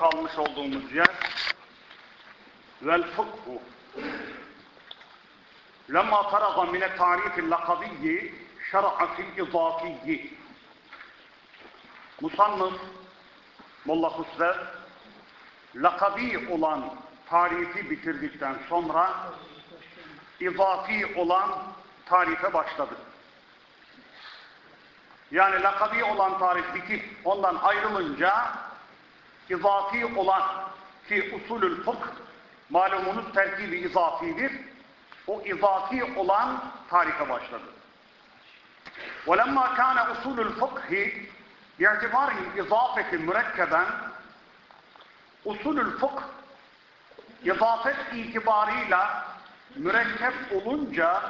kalmış olduğumuz yer. Vel fıkhu lemma faraga mine tarifil lakabiyyi şer'a fil izafiyyi. Musannıf Molla Husrev lakabi olan tarifi bitirdikten sonra izafi olan tarife başladı. Yani lakabi olan tarif bitip ondan ayrılınca izafi olan ki usulül fıkh malumunuz terkibi izafidir. O izafi olan tarife başladı. وَلَمَّا كَانَ اُصُولُ الْفِقْهِ باعتبار الإضافة مركبا usulül fıkh izafet itibarıyla mürekkep olunca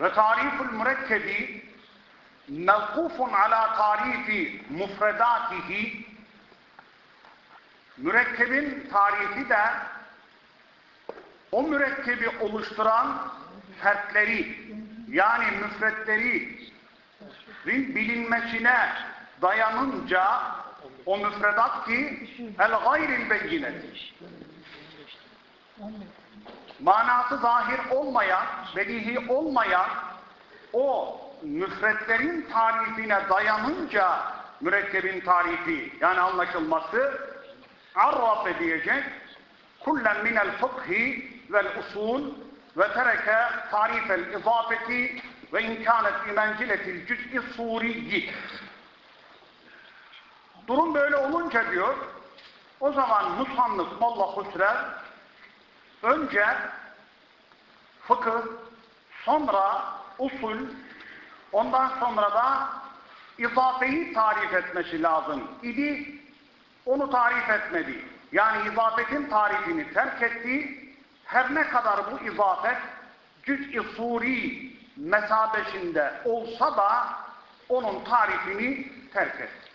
ve tariful mürekkebi mevkufun ala tarifi mufredatihi mürekkebin tarifi de o mürekkebi oluşturan fertleri yani müfretleri bilinmesine dayanınca o müfredat ki el gayril beyyinedir. Manası zahir olmayan, bedihi olmayan o müfretlerin tarifine dayanınca mürekkebin tarifi yani anlaşılması arraf diyecek kullen minel fıkhi vel usul ve tereke tarifel izafeti ve imkanet bi menziletil cüz'i suriyyi Durum böyle olunca diyor, o zaman Musannıf Molla Husrev önce fıkıh, sonra usul, ondan sonra da izafeyi tarif etmesi lazım idi Onu tarif etmedi. Yani izafetin tarifini terk etti. Her ne kadar bu izafet cüz-i suri mesabesinde olsa da onun tarifini terk etti.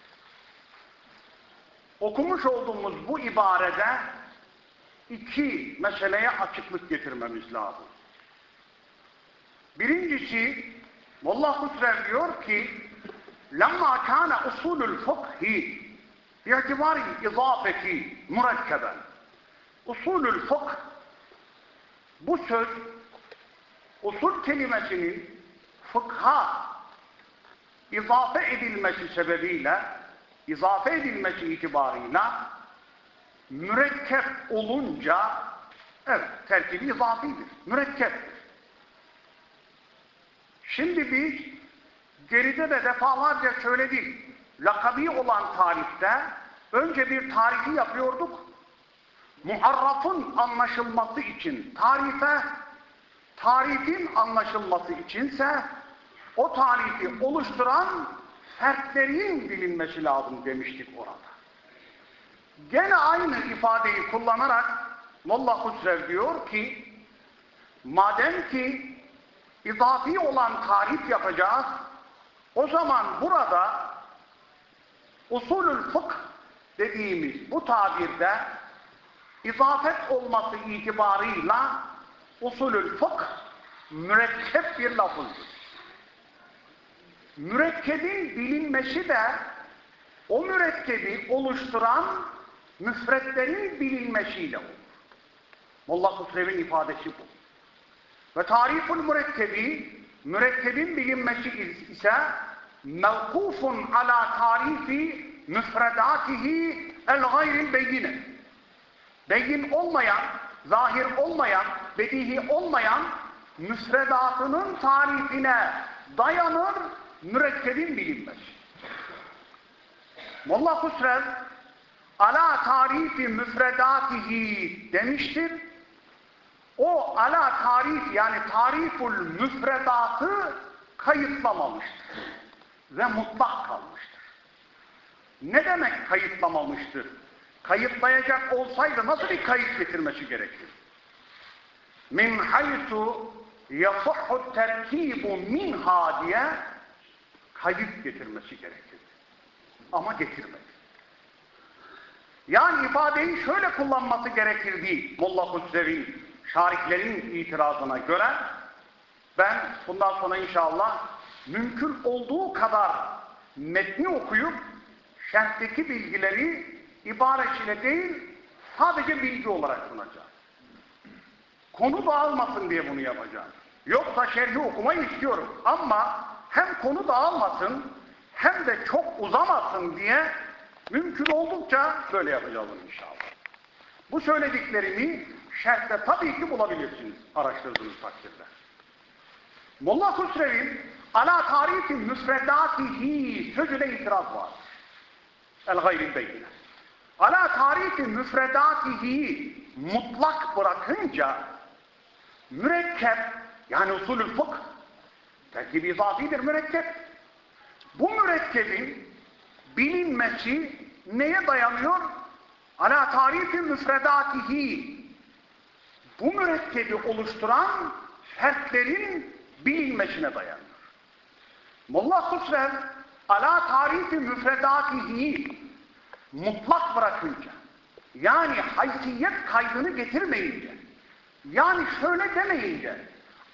Okumuş olduğumuz bu ibarede iki meseleye açıklık getirmemiz lazım. Birincisi, Molla Husrev diyor ki, لَمَّا كَانَ اُصُولُ الْفُقْهِ بِاعْتِبَارِ الْاِضَافَةِ mürekkeben. Usulül fıkh, bu söz, usul kelimesinin fıkha izafe edilmesi sebebiyle izafe edilmesi itibarıyla mürekkep olunca evet terkibi izafidir. Mürekkeptir. Şimdi biz geride de defalarca söyledik. Lakabi olan tarifte önce bir tarifi yapıyorduk. Muharrafın anlaşılması için tarife, tarifin anlaşılması içinse o tarifi oluşturan fertlerin bilinmesi lazım demiştik orada. Gene aynı ifadeyi kullanarak Molla Husrev diyor ki madem ki izafi olan tarif yapacağız o zaman burada usulül fıkh dediğimiz bu tabirde izafet olması itibarıyla usulül fıkh mürekkep bir lafızdır mürekkebin bilinmesi de o mürekkebi oluşturan müfretlerin bilinmesiyle olur. Molla Husrev'in ifadesi bu. Ve tariful mürekkebi, mürekkebin bilinmesi ise mevkufun ala tarifi müfredatihi el gayril beyine. Beyin olmayan, zahir olmayan, bedihi olmayan müfredatının tarifine dayanır mürekkebin bilinmesi. Molla Husrev ala tarifi müfredatihi demiştir. O ala tarif yani tariful müfredatı kayıtlamamıştır. Ve mutlak kalmıştır. Ne demek kayıtlamamıştır? Kayıtlayacak olsaydı nasıl bir kayıt getirmesi gerekir? Min haytu yasahhu terkibu minha diye kayıt getirmesi gerekir. Ama getirmedi. Yani ifadeyi şöyle kullanması gerekirdi Molla Hüsrev'in, şariklerin itirazına göre ben bundan sonra inşallah mümkün olduğu kadar metni okuyup şerhteki bilgileri ibaresiyle değil, sadece bilgi olarak sunacağız. Konu dağılmasın diye bunu yapacağım. Yoksa şerhi okumayı istiyorum. Ama hem konu dağılmasın hem de çok uzamasın diye mümkün oldukça böyle yapacağız inşallah. Bu söylediklerimi şerhte tabii ki bulabilirsiniz araştırdığınız takdirde. Molla Hüsrev'in ala tarihi müfredatihi sözüne itiraz var. El gayril beyine. Ala tarihi müfredatihi mutlak bırakınca mürekkep yani usulü fıkh terkibi izafidir mürekkep. Bu mürekkebin bilinmesi neye dayanıyor? Ala tarifi müfredatihi bu mürekkebi oluşturan fertlerin bilinmesine dayanıyor. Molla Husrev ala tarifi müfredatihi mutlak bırakınca yani haysiyet kaydını getirmeyince yani şöyle demeyince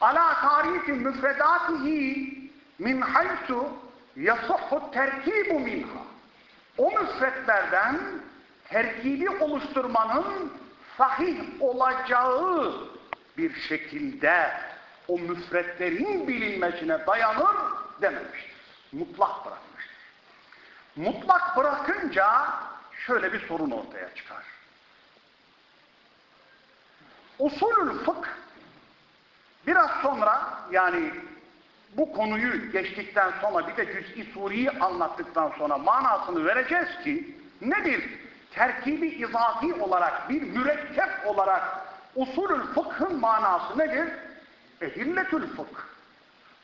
ala tarifi müfredatihi min haysu yasahhu terkibu minha. O müfretlerden terkibi oluşturmanın sahih olacağı bir şekilde o müfretlerin bilinmesine dayanır dememiştir. Mutlak bırakmıştır. Mutlak bırakınca şöyle bir sorun ortaya çıkar. Usulül fıkh biraz sonra yani bu konuyu geçtikten sonra bir de cüz-i suriyi anlattıktan sonra manasını vereceğiz ki nedir? Terkibi izafi olarak bir mürekkep olarak usulül fıkhın manası nedir? Edilletül fıkh.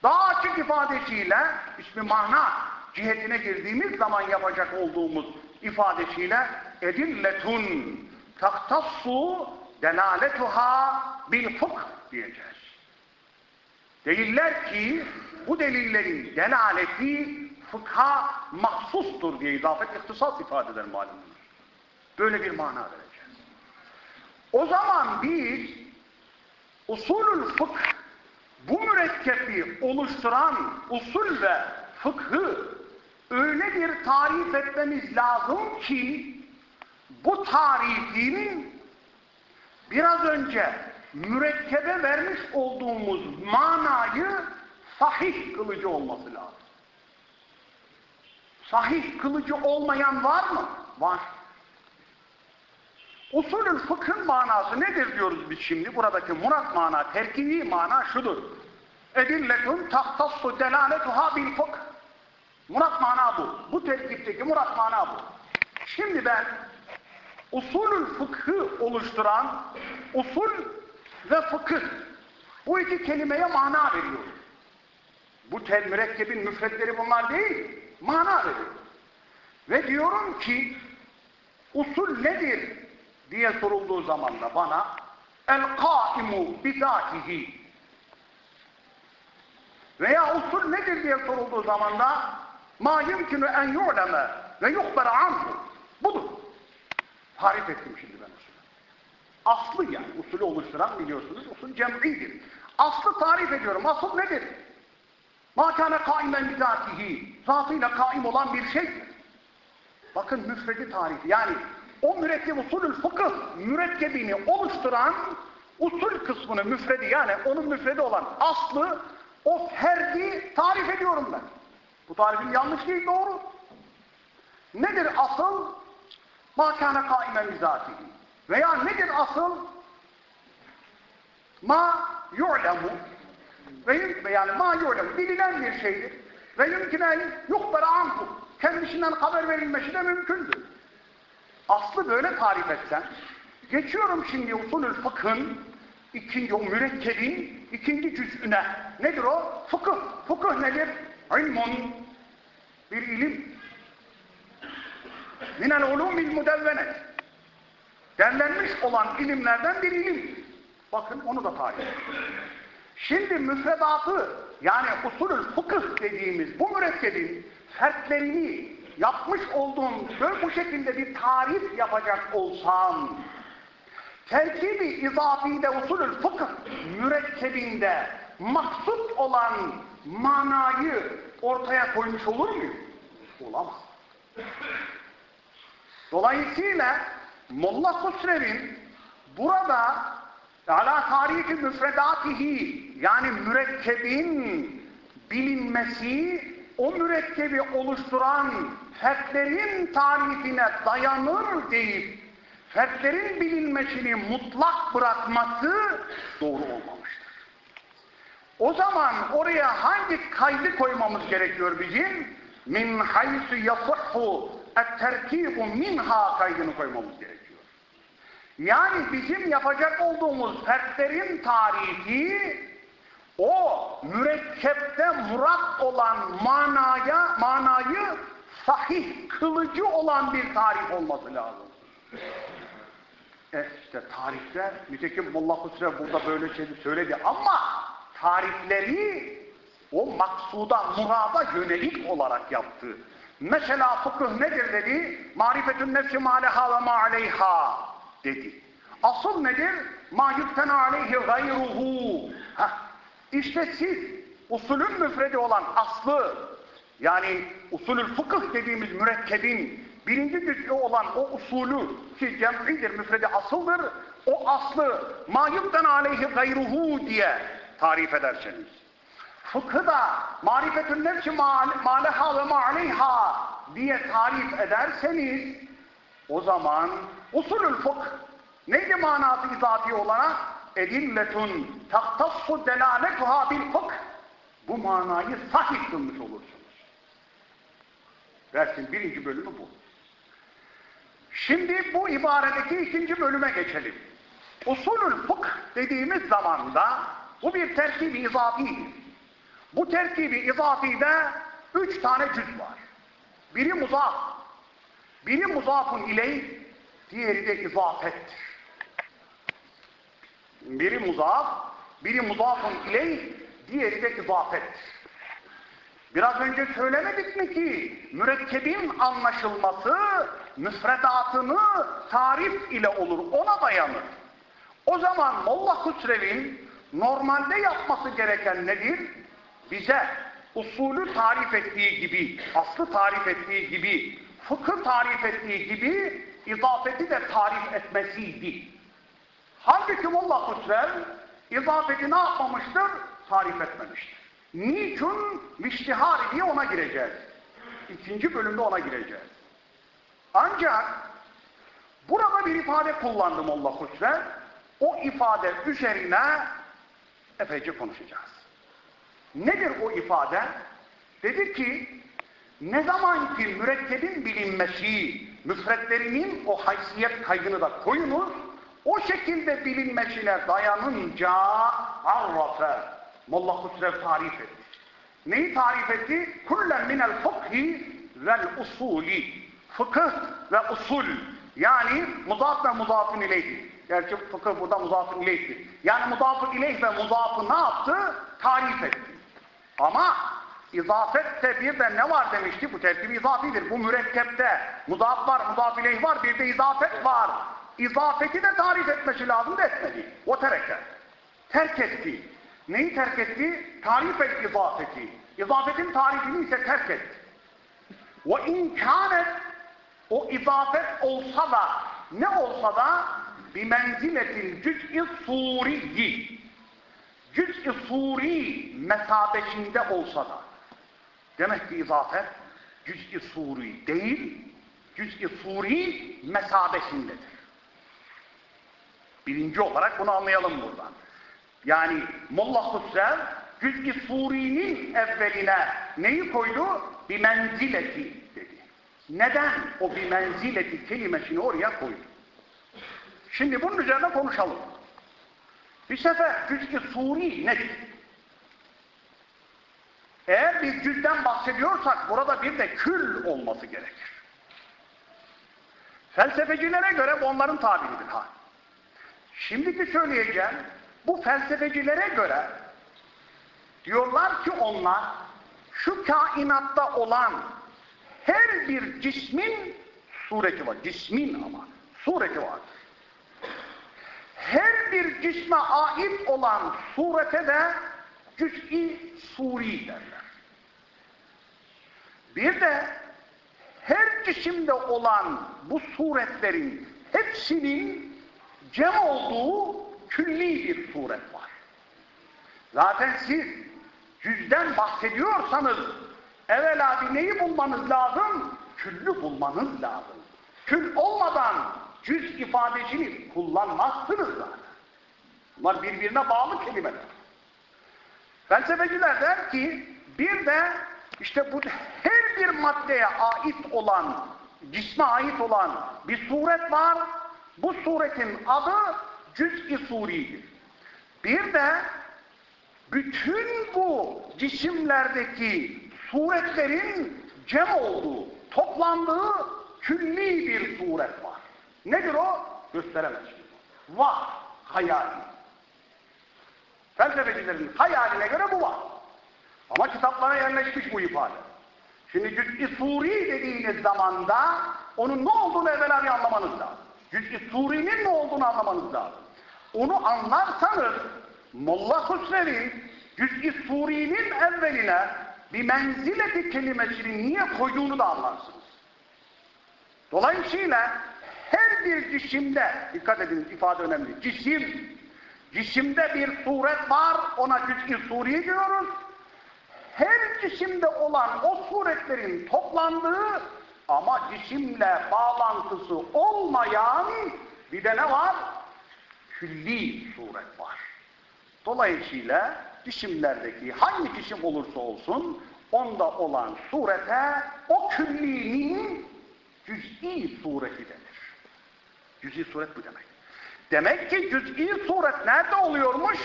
Daha açık ifadesiyle ismi mana cihetine girdiğimiz zaman yapacak olduğumuz ifadesiyle edilletun taktassu delaletuha bil fıkh diyeceğiz. Deliller ki bu delillerin delaleti fıkha mahsustur diye izafet ihtisas ifade eder malumunuz. Böyle bir mana vereceğiz. O zaman biz usulül fıkh bu mürekkebi oluşturan usul ve fıkhı öyle bir tarif etmemiz lazım ki bu tarifin biraz önce mürekkebe vermiş olduğumuz manayı sahih kılıcı olması lazım. Sahih kılıcı olmayan var mı? Var. Usulün fıkhın manası nedir diyoruz biz şimdi? Buradaki murat mana, terkibi mana şudur. Edilletun tahtassu delaletuha bil fıkh. Murat mana bu. Bu terkipteki murat mana bu. Şimdi ben usulün fıkhı oluşturan usul ve fıkıh bu iki kelimeye mana veriyorum. Bu tel mürekkebin müfretleri bunlar değil, mana veriyor. Ve diyorum ki usul nedir diye sorulduğu zaman da bana el-kaimu bizatihi veya usul nedir diye sorulduğu zaman da ma yumkinu en yu'leme ve yuhbera anhu budur. Tarif ettim şimdi ben usulü. Aslı yani usulü oluşturan biliyorsunuz usul cem'idir. Aslı tarif ediyorum. Asıl nedir? Ma kâne kaimen bizatihi zatıyla kaim olan bir şeydir. Bakın müfredi tarifi yani o mürekkep usulül fıkıh mürekkebini oluşturan usul kısmını müfredi yani onun müfredi olan aslı o ferdi tarif ediyorum ben. Bu tarifin yanlış değil doğru. Nedir asıl? Ma kâne kaimen bizatihi. Veya nedir asıl? Ma yu'lemu ve yani ma yu'lemu bilinen bir şeydir. Ve yumkinen yukbera anhu. Kendisinden haber verilmesi de mümkündür. Aslı böyle tarif etsen, geçiyorum şimdi usulül fıkhın ikinci o mürekkebin ikinci cüz'üne. Nedir o? Fıkıh. Fıkıh nedir? İlmun. Bir ilim. Minel ulumil mudevvenet. Derlenmiş olan ilimlerden bir ilim. Bakın onu da tarif Şimdi müfredatı yani usulül fıkıh dediğimiz bu mürekkebin fertlerini yapmış olduğum böyle bu şekilde bir tarif yapacak olsam terkibi izafide usulül fıkıh mürekkebinde maksut olan manayı ortaya koymuş olur muyum? Olamaz. Dolayısıyla Molla Husrev'in burada ala tarihi müfredatihi yani mürekkebin bilinmesi o mürekkebi oluşturan fertlerin tarifine dayanır deyip fertlerin bilinmesini mutlak bırakması doğru olmamıştır. O zaman oraya hangi kaydı koymamız gerekiyor bizim? Min haysu yasihhu et-terkibu minha kaydını koymamız gerekiyor. Yani bizim yapacak olduğumuz fertlerin tarihi o mürekkepte murat olan manaya, manayı sahih kılıcı olan bir tarif olması lazım. E işte tarifler, nitekim Molla Husrev burada böyle şey söyledi ama tarifleri o maksuda, murada yönelik olarak yaptı. Mesela fıkıh nedir dedi? Marifetün nefsi mâleha ve ma dedi. Asıl nedir? Ma yüktena aleyhi gayruhu. İşte siz usulün müfredi olan aslı yani usulül fıkıh dediğimiz mürekkebin birinci cüz'ü olan o usulü ki cem'idir, müfredi asıldır. O aslı ma yüktena aleyhi gayruhu diye tarif ederseniz. Fıkhı da marifetün nefsi maleha ve ma'aleyha diye tarif ederseniz o zaman usulül fıkh neydi manası izafi olarak? Edilletun taktassu delaletuha bil fıkh bu manayı sahih kılmış olursunuz. Dersin birinci bölümü bu. Şimdi bu ibaredeki ikinci bölüme geçelim. Usulül fıkh dediğimiz zamanda bu bir terkib-i izafidir. Bu terkibi izafide üç tane cüz var. Biri muzaf, biri muzafun iley, diğeri de izafettir. Biri muzaf, biri muzafun iley, diğeri de izafettir. Biraz önce söylemedik mi ki mürekkebin anlaşılması müfredatını tarif ile olur, ona dayanır. O zaman Molla Hüsrev'in normalde yapması gereken nedir? Bize usulü tarif ettiği gibi, aslı tarif ettiği gibi, fıkı tarif ettiği gibi izafeti de tarif etmesiydi. Halbuki Molla Hüsrev izafeti ne yapmamıştır? Tarif etmemiştir. Niçin? Miştihari diye ona gireceğiz. İkinci bölümde ona gireceğiz. Ancak burada bir ifade kullandı Molla Hüsrev. O ifade üzerine epeyce konuşacağız. Nedir o ifade? Dedi ki, ne zaman ki mürekkebin bilinmesi, müfretlerinin o haysiyet kaydını da koyunuz, o şekilde bilinmesine dayanınca arrafe, Molla Hüsrev tarif etti. Neyi tarif etti? Kullen minel fıkhi vel usuli. Fıkıh ve usul. Yani muzaf ve muzafın ileyhi. Gerçi fıkıh burada muzafın ileyhi. Yani muzafın ileyh ve muzafı ne yaptı? Tarif etti. Ama izafette bir de ne var demişti? Bu terkib izafidir. Bu mürekkepte muzaf var, muzaf ileyh var, bir de izafet var. İzafeti de tarif etmesi lazım da etmedi. O tereke. Terk etti. Neyi terk etti? Tarif et izafeti. İzafetin tarifini ise terk etti. Ve imkanet o izafet olsa da ne olsa da bir menziletin cüz'i suriyi cüz-i suri mesabesinde olsa da demek ki izafet cüz-i suri değil cüz-i suri mesabesindedir. Birinci olarak bunu anlayalım buradan. Yani Molla Hüsrev cüz-i surinin evveline neyi koydu? Bir menzileti. Neden o bir menzileti kelimesini oraya koydu? Şimdi bunun üzerine konuşalım. Bir sefer cüz-i suri nedir? Eğer bir cüzden bahsediyorsak burada bir de kül olması gerekir. Felsefecilere göre onların tabiridir ha. Şimdiki söyleyeceğim, bu felsefecilere göre diyorlar ki onlar şu kainatta olan her bir cismin sureti var. Cismin ama sureti vardır her bir cisme ait olan surete de cüz'i suri derler. Bir de her cisimde olan bu suretlerin hepsinin cem olduğu külli bir suret var. Zaten siz cüzden bahsediyorsanız evvela bir neyi bulmanız lazım? Küllü bulmanız lazım. Kül olmadan cüz ifadesini kullanmazsınız zaten. Bunlar birbirine bağlı kelimeler. Felsefeciler der ki bir de işte bu her bir maddeye ait olan, cisme ait olan bir suret var. Bu suretin adı cüz-i suridir. Bir de bütün bu cisimlerdeki suretlerin cem olduğu, toplandığı külli bir suret var. Nedir o? Gösteremez. Var. Hayali. Felsefecilerin hayaline göre bu var. Ama kitaplara yerleşmiş bu ifade. Şimdi cüz-i suri dediğiniz zamanda onun ne olduğunu evvela bir anlamanız lazım. Cüz-i surinin ne olduğunu anlamanız lazım. Onu anlarsanız Molla Hüsrev'in cüz-i surinin evveline bir menzileti kelimesini niye koyduğunu da anlarsınız. Dolayısıyla her bir cisimde, dikkat ediniz ifade önemli, cisim, cisimde bir suret var, ona cüz-i suri diyoruz. Her cisimde olan o suretlerin toplandığı ama cisimle bağlantısı olmayan bir de ne var? Külli suret var. Dolayısıyla cisimlerdeki hangi cisim olursa olsun onda olan surete o küllinin cüz'i sureti denir. Cüz'i suret bu demek. Demek ki cüz'i suret nerede oluyormuş?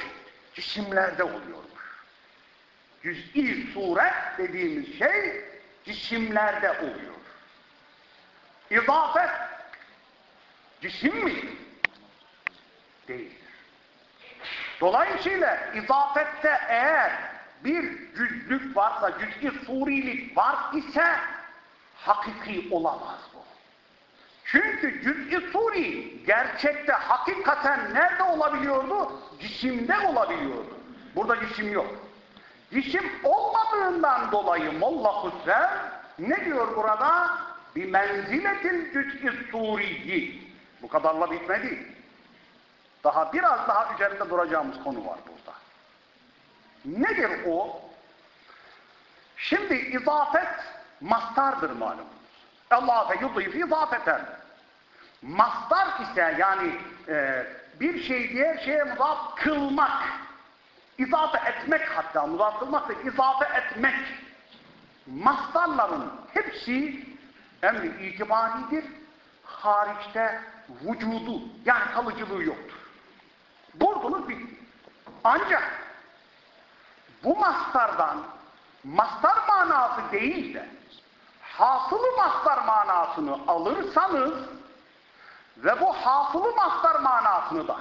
Cisimlerde oluyormuş. Cüz'i suret dediğimiz şey cisimlerde oluyor. İzafet cisim mi? Değildir. Dolayısıyla izafette eğer bir cüzlük varsa, cüz'i surilik var ise hakiki olamaz bu. Çünkü cüz'i suri gerçekte hakikaten nerede olabiliyordu? Cisimde olabiliyordu. Burada cisim yok. Cisim olmadığından dolayı Molla Hüsrev ne diyor burada? Bir menziletin cüz'i suriyi. Bu kadarla bitmedi. Daha biraz daha üzerinde duracağımız konu var burada. Nedir o? Şimdi izafet mastardır malumunuz. Allah'a yudif izafeten. Mastar ise yani e, bir şey diğer şeye muzaf kılmak. İzafe etmek hatta muzaf kılmak da izafe etmek. Mastarların hepsi emri itibaridir. Hariçte vücudu yani kalıcılığı yoktur. Buldunuz bitti. Ancak bu mastardan mastar manası değil de hasılı mastar manasını alırsanız ve bu hasılı mastar manasını da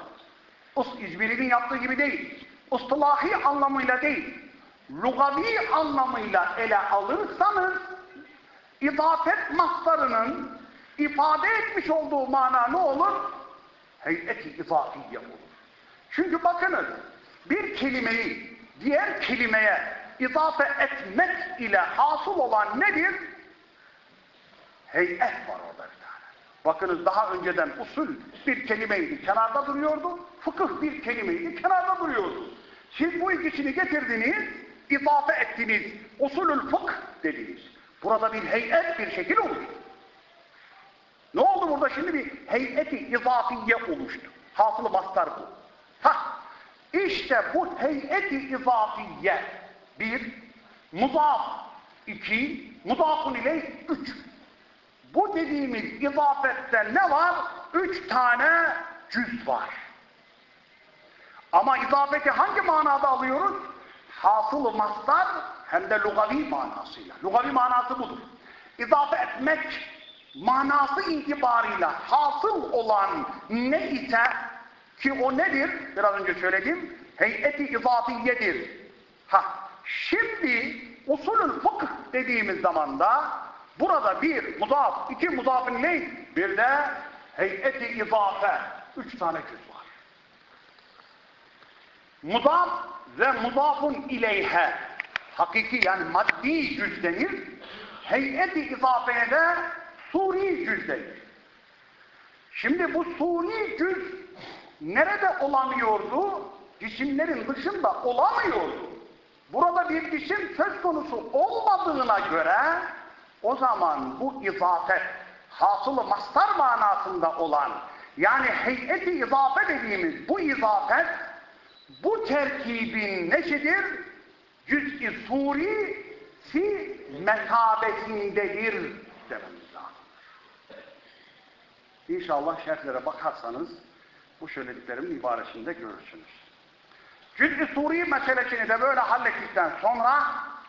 İzmir'in yaptığı gibi değil, ıstılahi anlamıyla değil, lugavi anlamıyla ele alırsanız izafet mastarının ifade etmiş olduğu mana ne olur? Heyeti izafiye olur. Çünkü bakınız bir kelimeyi diğer kelimeye izafe etmek ile hasıl olan nedir? Heyet var orada bir tane. Bakınız daha önceden usul bir kelimeydi kenarda duruyordu. Fıkıh bir kelimeydi kenarda duruyordu. Siz bu ikisini getirdiniz, izafe ettiniz. Usulül fıkh dediniz. Burada bir heyet bir şekil oluştu. Ne oldu burada şimdi bir heyeti izafiye oluştu. Hasılı mastar bu. Hah, işte bu heyeti izafiye bir, muzaf iki, muzafun ile üç. Bu dediğimiz izafette ne var? Üç tane cüz var. Ama izafeti hangi manada alıyoruz? Hasılı mastar hem de lugavi manasıyla. Lugavi manası budur. İzafe etmek manası itibarıyla hasıl olan ne ise ki o nedir? Biraz önce söyledim. Heyeti izafiyedir. Ha, şimdi usulül fıkh dediğimiz zamanda burada bir muzaf, iki muzafın ne? Bir de heyeti izafe. Üç tane cüz var. Muzaf ve muzafun ileyhe. Hakiki yani maddi cüz denir. heyeti izafeye de suri cüz denir. Şimdi bu suni cüz nerede olamıyordu? Cisimlerin dışında olamıyordu. Burada bir cisim söz konusu olmadığına göre o zaman bu izafet hasılı mastar manasında olan yani heyeti izafe dediğimiz bu izafet bu terkibin neşidir? Cüz-i suri si metabesindedir dememiz lazım. İnşallah şerhlere bakarsanız bu söylediklerimin ibaresinde görürsünüz. Cüz-i suri meselesini de böyle hallettikten sonra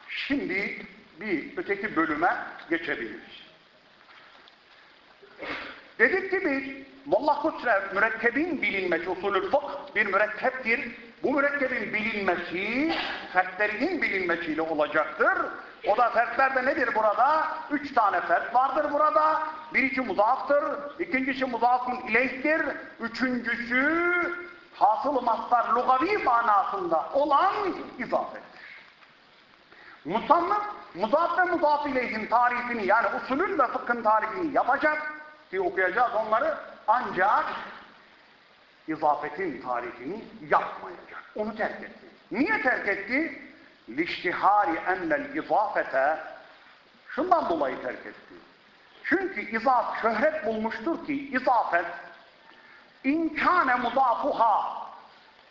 şimdi bir öteki bölüme geçebiliriz. Dedik ki biz Molla Kusrev mürekkebin bilinmesi usulü fıkh bir mürekkeptir. Bu mürekkebin bilinmesi fertlerinin bilinmesiyle olacaktır. O da fertlerde nedir burada? Üç tane fert vardır burada. Birisi muzaftır, ikincisi muzafın ileyhtir, üçüncüsü hasıl mastar lugavi manasında olan izafettir. Musannıf, muzaf ve muzaf ileyhin tarifini yani usulün ve fıkhın tarifini yapacak ki okuyacağız onları ancak izafetin tarifini yapmayacak. Onu terk etti. Niye terk etti? لِشْتِهَارِ اَنَّ الْاِضَافَةَ Şundan dolayı terk etti. Çünkü izaf şöhret bulmuştur ki izafet inkâne muzafuha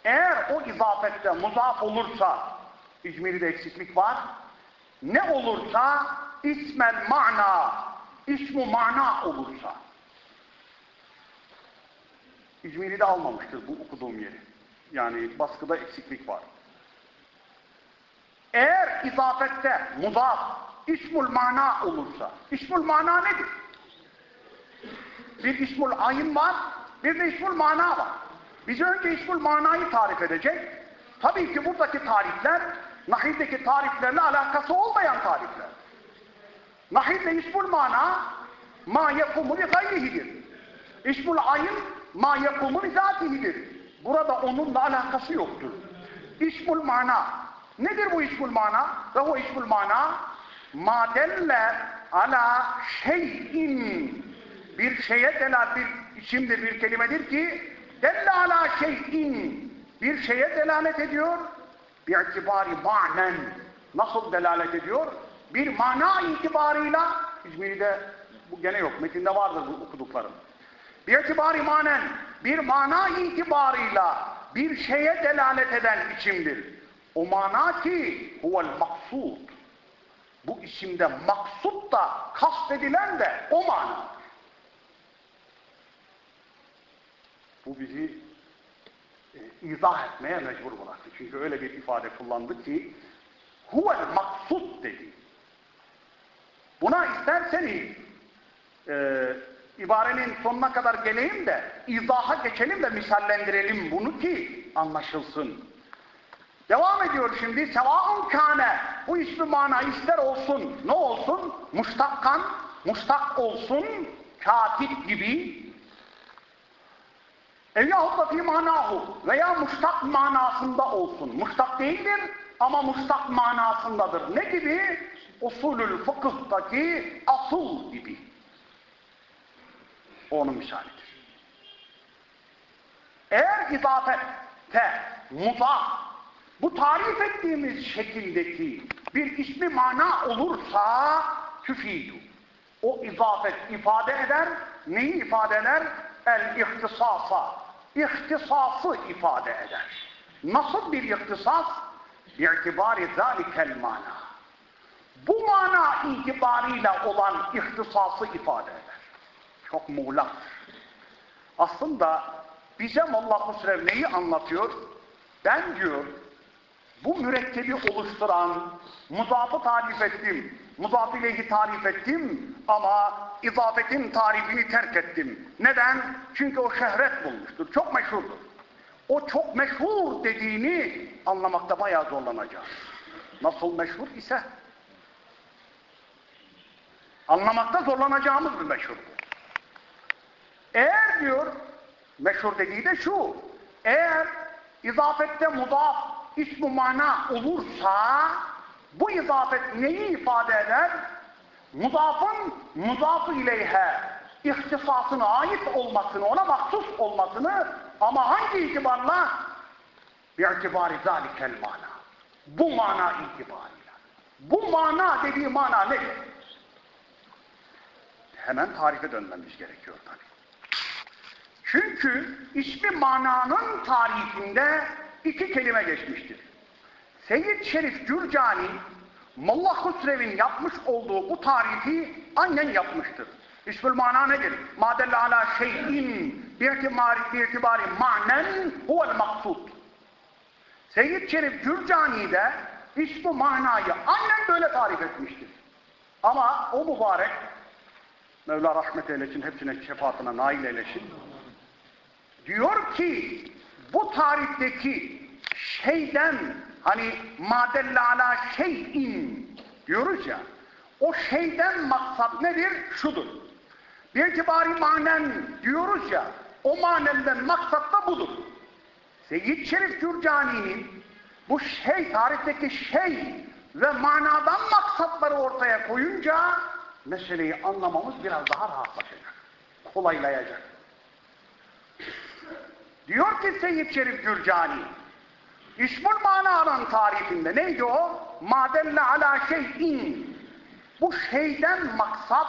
eğer o izafette muzaf olursa İzmir'de eksiklik var ne olursa ismel mana ismu mana olursa İzmir'i de almamıştır bu okuduğum yeri. Yani baskıda eksiklik var. Eğer izafette muzaf, ismul mana olursa, ismul mana nedir? Bir ismul ayın var, bir de ismul mana var. Biz önce ismul manayı tarif edecek. Tabii ki buradaki tarifler, nahildeki tariflerle alakası olmayan tarifler. Nahilde ismul mana, ma yekumu li gayrihidir. İsmul ayın, ma yekumu li zatihidir. Burada onunla alakası yoktur. İsmul mana, Nedir bu ismul mana? Ve o ismul mana ma delle ala şeyin bir şeye delal bir isimdir, bir kelimedir ki delle ala şeyin bir şeye delalet ediyor bir itibari manen nasıl delalet ediyor? Bir mana itibarıyla İzmir'de bu gene yok, metinde vardır bu okuduklarım. Bir itibari manen bir mana itibarıyla bir şeye delalet eden isimdir. O mana ki huvel maksud. Bu isimde maksut da kastedilen de o mana. Bu bizi e, izah etmeye mecbur bıraktı. Çünkü öyle bir ifade kullandı ki huvel maksud dedi. Buna isterseniz e, ibarenin sonuna kadar geleyim de izaha geçelim de misallendirelim bunu ki anlaşılsın. Devam ediyor şimdi. Sevaun kâne. Bu ismi mana ister olsun. Ne olsun? Muştakkan. Muştak olsun. Katip gibi. Evyahut da fi manahu. Veya muştak manasında olsun. Muştak değildir ama muştak manasındadır. Ne gibi? Usulül fıkıhtaki asıl gibi. Onun misalidir. Eğer izafette muzaf bu tarif ettiğimiz şekildeki bir ismi mana olursa tüfidu. O izafet ifade eder. Neyi ifade eder? El ihtisasa. İhtisası ifade eder. Nasıl bir ihtisas? İ'tibari zâlikel mana. Bu mana itibarıyla olan ihtisası ifade eder. Çok muğlak. Aslında bize Molla Husrev neyi anlatıyor? Ben diyor bu mürekkebi oluşturan muzafı tarif ettim, muzaf ileyhi tarif ettim ama izafetin tarifini terk ettim. Neden? Çünkü o şehret bulmuştur. Çok meşhurdur. O çok meşhur dediğini anlamakta bayağı zorlanacağız. Nasıl meşhur ise anlamakta zorlanacağımız bir meşhur Eğer diyor, meşhur dediği de şu, eğer izafette mudaf ismu mana olursa bu izafet neyi ifade eder? muzafın muzafı ileyhe ihtisasına ait olmasını, ona mahsus olmasını ama hangi itibarla? Bi'itibari zalikel mana. Bu mana itibarıyla. Bu mana dediği mana ne? Hemen tarife dönmemiz gerekiyor tabii. Çünkü ismi mananın tarifinde iki kelime geçmiştir. Seyyid Şerif Gürcani Molla Husrev'in yapmış olduğu bu tarifi aynen yapmıştır. İsmül mana nedir? Madelle ala şeyin bi'tibari, bi'tibari manen huvel maksud. Seyyid Şerif Gürcani de ismi manayı aynen böyle tarif etmiştir. Ama o mübarek Mevla rahmet eylesin, hepsine şefaatine nail eylesin. Diyor ki bu tarifteki şeyden hani madelle ala şeyin diyoruz ya o şeyden maksat nedir? Şudur. Bir itibari manen diyoruz ya o manenden maksat da budur. Seyyid Şerif Gürcani'nin bu şey, tarihteki şey ve manadan maksatları ortaya koyunca meseleyi anlamamız biraz daha rahatlaşacak. Kolaylayacak. Diyor ki Seyyid Şerif Gürcani, İsmul mananın tarifinde neydi o? Madelle ala şeyin. Bu şeyden maksat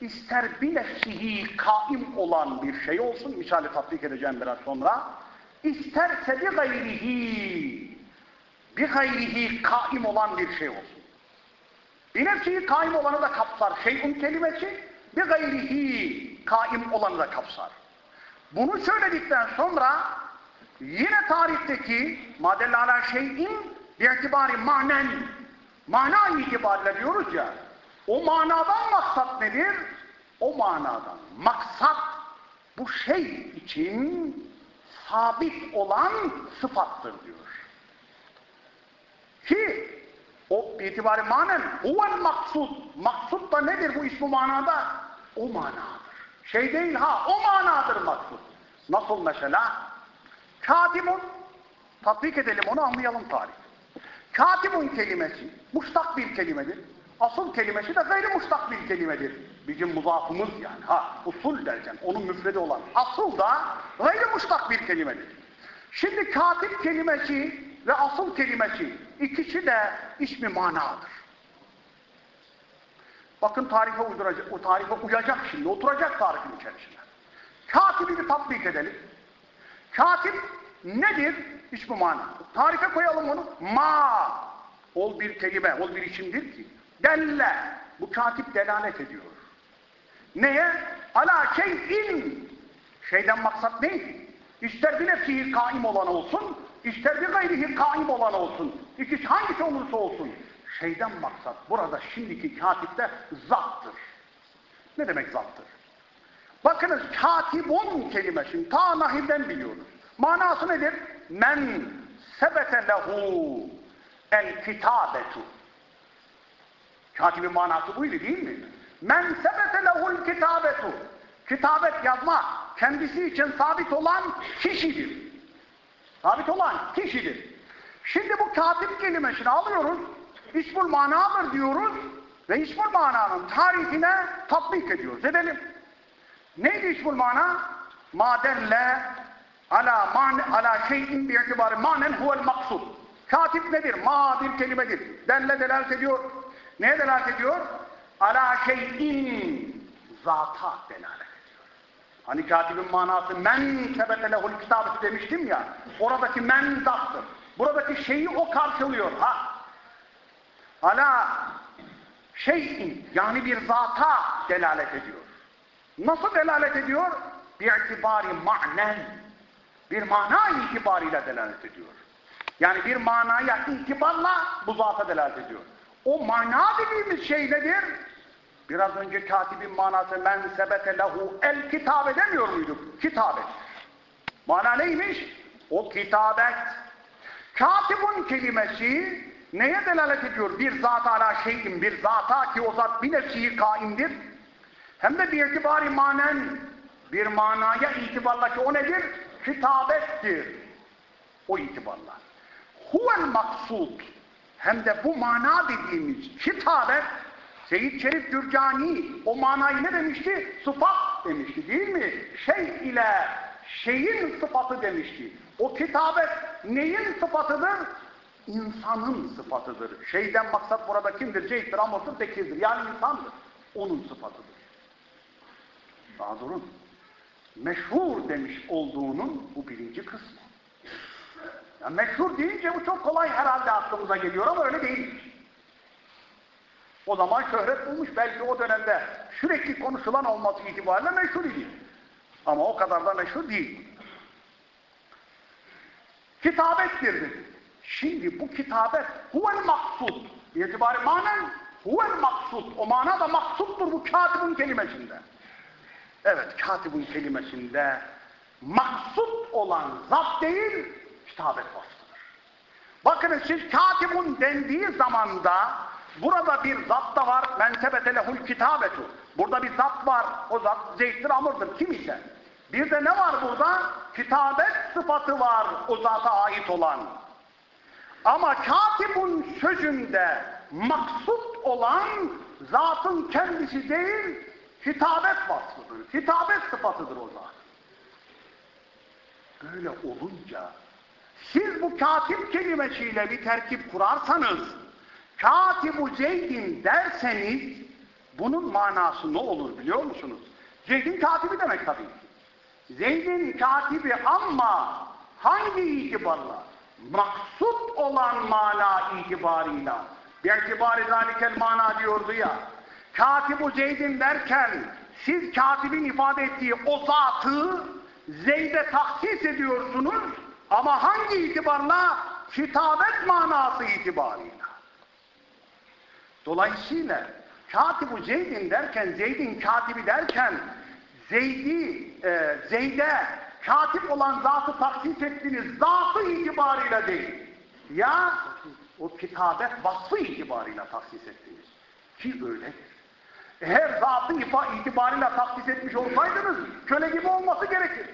ister bilefsihi kaim olan bir şey olsun, misali tatbik edeceğim biraz sonra, isterse bir gayrihi, bir gayrihi kaim olan bir şey olsun. Binefsihi kaim olanı da kapsar. Şeyhun kelimesi bir gayrihi kaim olanı da kapsar. Bunu söyledikten sonra yine tarihteki madelle şeyin bir itibari manen mana itibariyle diyoruz ya o manadan maksat nedir? O manadan maksat bu şey için sabit olan sıfattır diyor. Ki o itibari manen huvel maksud. Maksud da nedir bu ismi manada? O manadır. Şey değil ha o manadır maksud. Nasıl mesela? Katibun tatbik edelim onu anlayalım tarih. Katibun kelimesi muştak bir kelimedir. Asıl kelimesi de gayri muştak bir kelimedir. Bizim muzafımız yani. Ha usul derken onun müfredi olan. Asıl da gayri muştak bir kelimedir. Şimdi katip kelimesi ve asıl kelimesi ikisi de ismi manadır. Bakın tarife uyduracak, o tarife uyacak şimdi, oturacak tarifin içerisinde. Katibi bir tatbik edelim. Katip nedir? İsmi mana. Tarife koyalım onu. Ma. Ol bir kelime, ol bir isimdir ki. Delle. Bu katip delalet ediyor. Neye? Ala şeyin. Şeyden maksat ne? İster bir nefsihi kaim olan olsun, ister bir gayrihi kaim olan olsun. İkisi hangisi olursa olsun. Şeyden maksat burada şimdiki katipte zattır. Ne demek zattır? Bakınız katibun kelimesini ta nahilden biliyoruz. Manası nedir? Men sebete lehu el kitabetu. Katibin manası buydu değil mi? Men sebete lehul kitabetu. Kitabet yazma kendisi için sabit olan kişidir. Sabit olan kişidir. Şimdi bu katip kelimesini alıyoruz. İsmul manadır diyoruz ve ismul mananın tarifine tatbik ediyoruz. Edelim. Neydi ismul mana? Madelle ala man ala şeyin bir itibarı manen huvel maksud. Katip nedir? Ma bir kelimedir. Delle delalet ediyor. Neye delalet ediyor? Ala şeyin zata delalet ediyor. Hani katibin manası men sebete lehul kitabeti demiştim ya. Oradaki men zattır. Buradaki şeyi o karşılıyor. Ha. Ala şeyin yani bir zata delalet ediyor. Nasıl delalet ediyor? Bir itibari manen. Bir mana itibarıyla delalet ediyor. Yani bir manaya itibarla bu zata delalet ediyor. O mana dediğimiz şey nedir? Biraz önce katibin manası men sebete lehu el kitabe demiyor muyduk? Kitabet. Mana neymiş? O kitabet. Katibun kelimesi neye delalet ediyor? Bir zat ala şeyin, bir zata ki o zat bir nefsihi kaimdir. Hem de bir itibari manen, bir manaya itibarla ki o nedir? Kitabettir. O itibarla. Huvel maksud. Hem de bu mana dediğimiz kitabet Seyyid Şerif Gürcani o manayı ne demişti? Sıfat demişti değil mi? Şey ile şeyin sıfatı demişti. O kitabet neyin sıfatıdır? İnsanın sıfatıdır. Şeyden maksat burada kimdir? Ceyd'dir, Amor'dur, Bekir'dir. Yani insandır. Onun sıfatıdır. Daha durun. Meşhur demiş olduğunun bu birinci kısmı. Ya meşhur deyince bu çok kolay herhalde aklımıza geliyor ama öyle değil. O zaman şöhret bulmuş belki o dönemde sürekli konuşulan olması itibariyle meşhur idi. Ama o kadar da meşhur değil. Kitabettir dedi. Şimdi bu kitabet huvel maksud. İtibari manen huvel maksud. O mana da maksuttur bu katibun kelimesinde. Evet katibun kelimesinde maksut olan zat değil kitabet vasfıdır. Bakın siz katibun dendiği zamanda burada bir zat da var mentebete lehul kitabetu. Burada bir zat var. O zat Zeyd'dir, Amr'dır. Kim ise? Bir de ne var burada? Kitabet sıfatı var o zata ait olan. Ama katibun sözünde maksut olan zatın kendisi değil, hitabet vasfıdır. Hitabet sıfatıdır o zat. Böyle olunca siz bu katip kelimesiyle bir terkip kurarsanız katibu Zeydin derseniz bunun manası ne olur biliyor musunuz? Zeydin katibi demek tabii ki. Zeydin katibi ama hangi itibarla? Maksut olan mana itibarıyla. Bir itibari zalikel mana diyordu ya. Katibu Zeydin derken siz katibin ifade ettiği o zatı Zeyd'e tahsis ediyorsunuz ama hangi itibarla? Kitabet manası itibarıyla. Dolayısıyla Katibu Zeydin derken, Zeydin katibi derken Zeydi, e, Zeyd'e katip olan zatı taksis ettiniz. Zatı itibarıyla değil. Ya o kitabet vasfı itibarıyla taksis ettiniz. Ki öyledir. Eğer zatı ifa itibarıyla taksis etmiş olsaydınız köle gibi olması gerekir.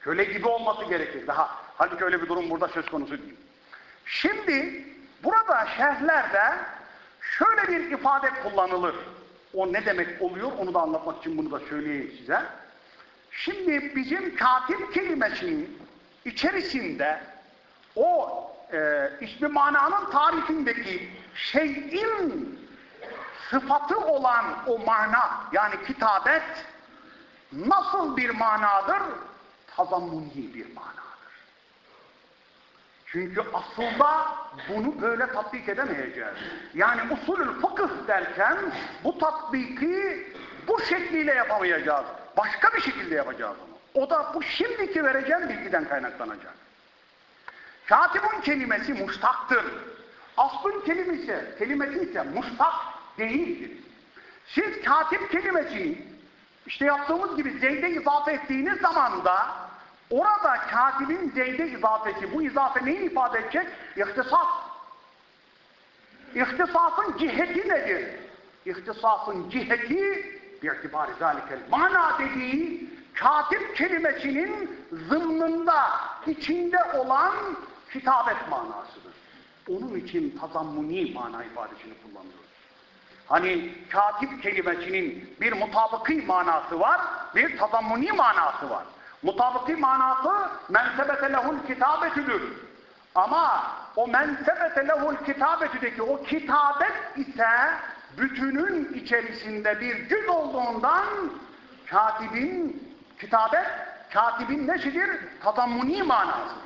Köle gibi olması gerekir. Daha halbuki öyle bir durum burada söz konusu değil. Şimdi burada şerhlerde şöyle bir ifade kullanılır. O ne demek oluyor onu da anlatmak için bunu da söyleyeyim size. Şimdi bizim katip kelimesinin içerisinde o e, ismi mananın tarifindeki şeyin sıfatı olan o mana yani kitabet nasıl bir manadır? Tazammuni bir manadır. Çünkü aslında bunu böyle tatbik edemeyeceğiz. Yani usulül fıkıh derken bu tatbiki bu şekliyle yapamayacağız. Başka bir şekilde yapacağız onu. O da bu şimdiki vereceğim bilgiden kaynaklanacak. Katibun kelimesi muştaktır. Aslın kelimesi, kelimesi ise muştak değildir. Siz katip kelimesini işte yaptığımız gibi Zeyd'e izafe ettiğiniz zaman da orada katibin Zeyd'e izafesi, bu izafe neyi ifade edecek? İhtisas. İhtisasın ciheti nedir? İhtisasın ciheti bir itibarı zalikel mana dediği katip kelimesinin zımnında, içinde olan kitabet manasıdır. Onun için tazammuni mana ifadesini kullanıyoruz. Hani katip kelimesinin bir mutabıkı manası var, bir tazammuni manası var. Mutabıkı manası mensebete lehul kitabetüdür. Ama o mensebete lehul kitabetüdeki o kitabet ise bütünün içerisinde bir cüz olduğundan katibin kitabet, katibin neşidir? Tazammuni manasıdır.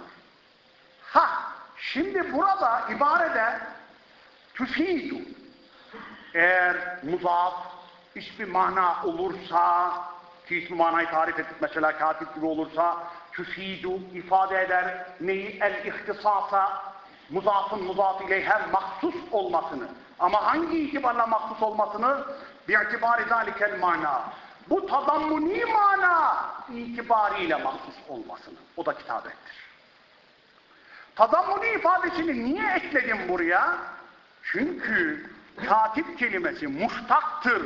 Ha, şimdi burada ibarede tüfidu eğer muzaf hiçbir mana olursa ki ismi manayı tarif ettik mesela katip gibi olursa tüfidu ifade eder neyi el ihtisasa muzafın muzaf ileyhem mahsus olmasını ama hangi itibarla mahsus olmasını bir itibari zalikel mana bu tazammuni mana itibariyle mahsus olmasını o da kitabettir. Tazammuni ifadesini niye ekledim buraya? Çünkü katip kelimesi muştaktır.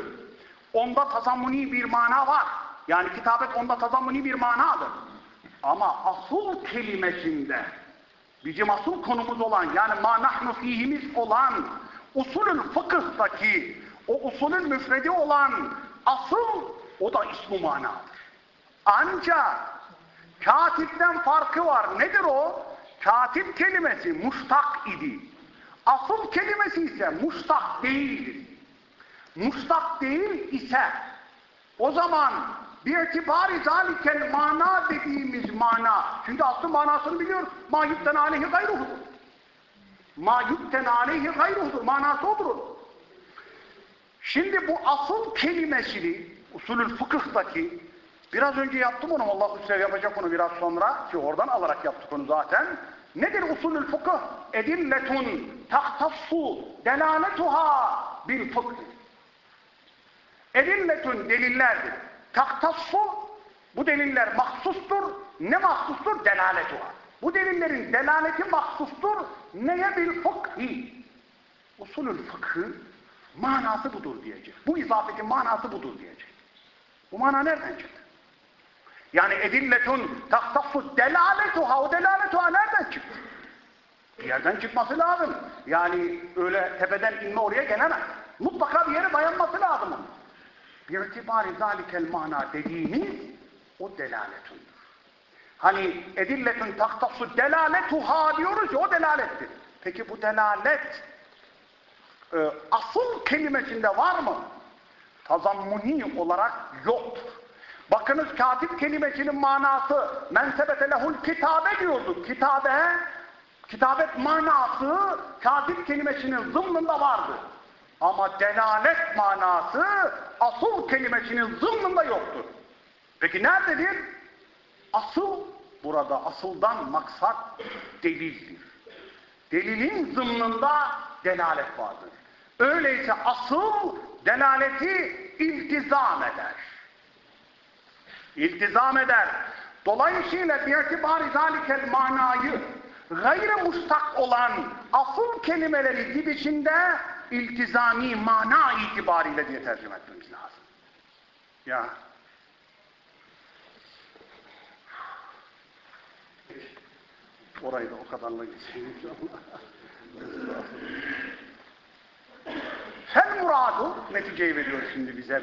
Onda tazammuni bir mana var. Yani kitabet onda tazammuni bir manadır. Ama asıl kelimesinde bizim asıl konumuz olan yani ma nahnu fihimiz olan usulül fıkıhtaki o usulün müfredi olan asıl o da ismu manadır. Ancak katipten farkı var. Nedir o? Katip kelimesi muştak idi. Asıl kelimesi ise muştak değildir. Muştak değil ise o zaman bir itibari zalikel mana dediğimiz mana çünkü aslı manasını biliyoruz. Ma yükten aleyhi gayruhudur. Ma yükten aleyhi gayruhudur. Manası odur. Şimdi bu asıl kelimesini usulül fıkıhtaki biraz önce yaptım onu Allah Üstelik yapacak onu biraz sonra ki oradan alarak yaptık onu zaten. Nedir usulül fıkıh? Edilletun tahtassu delaletuha bil fıkh. Edilletun delillerdir. Tahtassu bu deliller mahsustur. Ne mahsustur? Delaletuha. Bu delillerin delaleti mahsustur. Neye bil fıkhi? Usulül fıkhı manası budur diyecek. Bu izafetin manası budur diyecek. Bu mana nereden çıktı? Yani edilletun tahtassu delaletuha o delaletuha nereden çıktı? Bir yerden çıkması lazım. Yani öyle tepeden inme oraya gelemez. Mutlaka bir yere dayanması lazım. Bir itibari zalikel mana dediğimiz o delaletundur. Hani edilletun tahtassu delaletuha diyoruz ya o delalettir. Peki bu delalet e, asıl kelimesinde var mı? Tazammuni olarak yoktur. Bakınız katip kelimesinin manası mensebete lehul kitabe diyorduk. Kitabe, kitabet manası katip kelimesinin zımnında vardı. Ama delalet manası asıl kelimesinin zımnında yoktur. Peki nerededir? Asıl burada asıldan maksat delildir. Delilin zımnında delalet vardır. Öyleyse asıl delaleti iltizam eder. İltizam eder. Dolayısıyla bir itibari zalikel manayı gayri mustak olan asıl kelimeleri gidişinde iltizami mana itibariyle diye tercüme etmemiz lazım. Ya. Orayı da o kadarla geçeyim inşallah. Sen muradu, neticeyi veriyor şimdi bize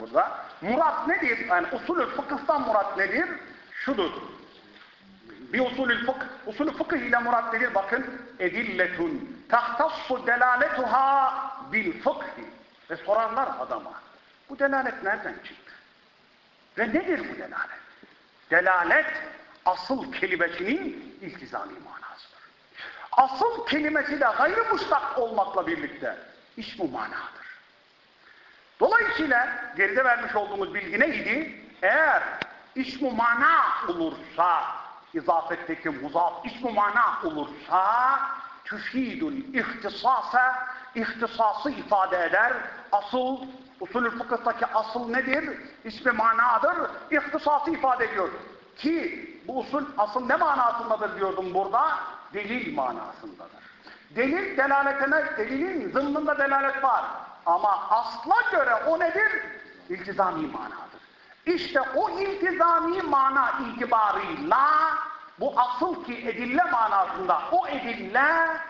burada. Murat nedir? Yani usulü fıkıhtan murat nedir? Şudur. Bir usulü fıkh, usulü fıkıh ile murat nedir? Bakın, edilletun tahtassu delaletuha bil fıkhi. Ve sorarlar adama. Bu delalet nereden çıktı? Ve nedir bu delalet? Delalet asıl kelimesinin iltizami manasıdır. Asıl kelimesi de gayrı mustak olmakla birlikte ismu manadır. Dolayısıyla geride vermiş olduğumuz bilgi neydi? Eğer ismu mana olursa, izafetteki muzaf ismu mana olursa, tüfidul ihtisasa, ihtisası ifade eder. Asıl, usulü fıkıhtaki asıl nedir? İsmi manadır, ihtisası ifade ediyor. Ki bu usul asıl ne manasındadır diyordum burada? Delil manasındadır. Delil delaletine, delilin zımmında delalet var. Ama asla göre o nedir? İltizami manadır. İşte o iltizami mana itibarıyla bu asıl ki edille manasında o edille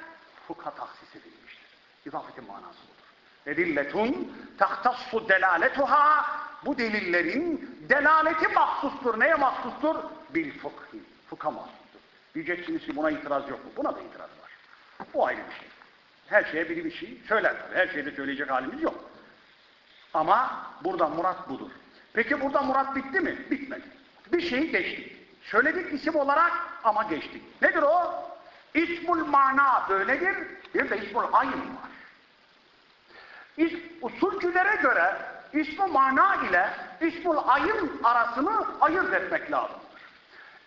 fıkha tahsis edilmiştir. İzafetin manası budur. Edilletun tahtassu delaletuha bu delillerin delaleti mahsustur. Neye mahsustur? Bil fıkhi. Fıkha mahsustur. Diyeceksiniz ki buna itiraz yok mu? Buna da itiraz var. Bu ayrı bir şey. Her şeye biri bir şey söyler tabii. Her şeyde söyleyecek halimiz yok. Ama burada murat budur. Peki burada murat bitti mi? Bitmedi. Bir şeyi geçtik. Söyledik isim olarak ama geçtik. Nedir o? İsmul mana böyledir. Bir de ismul ayn var. İs, usulcülere göre ismi mana ile ismul ayın arasını ayırt etmek lazımdır.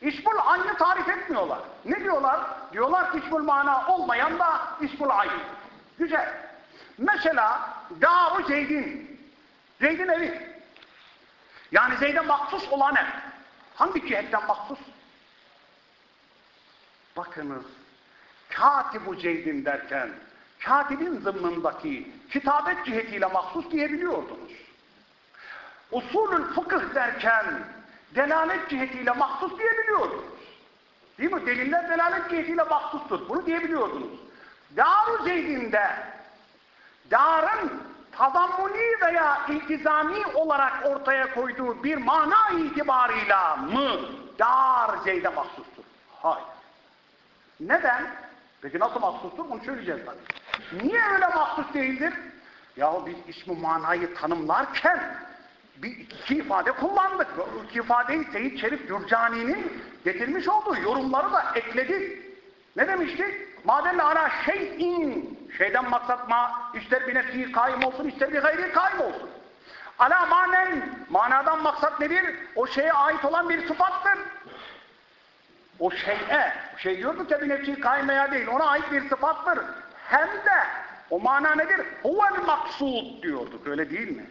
İsmul aynı tarif etmiyorlar. Ne diyorlar? Diyorlar ki ismul mana olmayan da ismul ayın. Güzel. Mesela Daru Zeyd'in. Zeyd'in evi. Yani Zeyd'e mahsus olan ev. Hangi cihetten mahsus? Bakınız. Katibu Zeyd'in derken katibin zımmındaki kitabet cihetiyle mahsus diyebiliyordunuz. Usulül fıkıh derken delalet cihetiyle mahsus diyebiliyordunuz. Değil mi? Deliller delalet cihetiyle mahsustur. Bunu diyebiliyordunuz. Daru Zeyd'inde darın tazammuni veya iltizami olarak ortaya koyduğu bir mana itibarıyla mı dar Zeyd'e mahsustur? Hayır. Neden? Peki nasıl mahsustur? Bunu söyleyeceğiz tabii. Niye öyle mahsus değildir? Yahu biz ismi manayı tanımlarken bir iki ifade kullandık. Bu iki ifadeyi Seyyid Şerif Gürcani'nin getirmiş olduğu yorumları da ekledik. Ne demiştik? Madem ala şeyin şeyden maksat ma ister bir nefsi kaim olsun ister bir gayri kaim olsun. Ala manen manadan maksat nedir? O şeye ait olan bir sıfattır. O şeye, şey diyorduk ya bir nefsi kaim veya değil ona ait bir sıfattır. Hem de o mana nedir? Huvel maksud diyorduk öyle değil mi?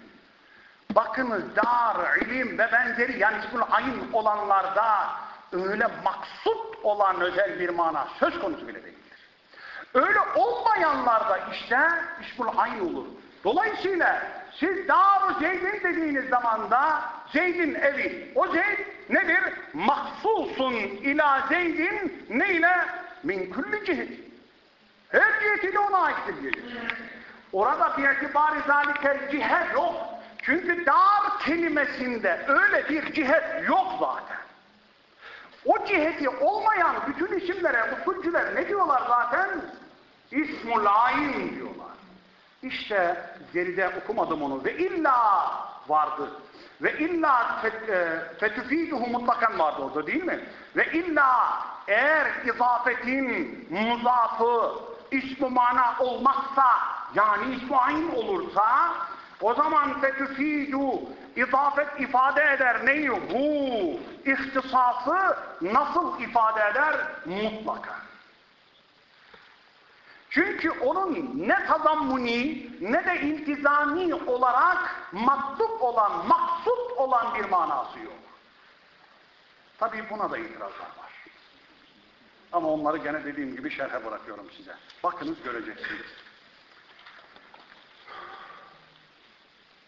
Bakınız dar, ilim ve benzeri yani ismül ayın olanlarda öyle maksut olan özel bir mana söz konusu bile değildir. Öyle olmayanlarda işte ismül ayn olur. Dolayısıyla siz dar Zeyd'in dediğiniz zaman da Zeyd'in evi. O Zeyd nedir? Mahsusun ila Zeyd'in neyle? Min külli cihet. Her cihetiyle ona aittir diyeceğiz. Orada bir itibar-ı zalikel cihet yok. Çünkü dar kelimesinde öyle bir cihet yok zaten. O ciheti olmayan bütün isimlere usulcüler ne diyorlar zaten? İsmul ayin diyorlar. İşte geride okumadım onu ve illa vardı. Ve illa fetüfiduhu mutlakan vardı orada değil mi? Ve illa eğer izafetin muzafı ismi mana olmazsa yani ismi ayin olursa o zaman fetüfidu izafet ifade eder neyi? Bu ihtisası nasıl ifade eder? Mutlaka. Çünkü onun ne tazammuni ne de iltizami olarak matluk olan, maksut olan bir manası yok. Tabii buna da itirazlar var. Ama onları gene dediğim gibi şerhe bırakıyorum size. Bakınız göreceksiniz.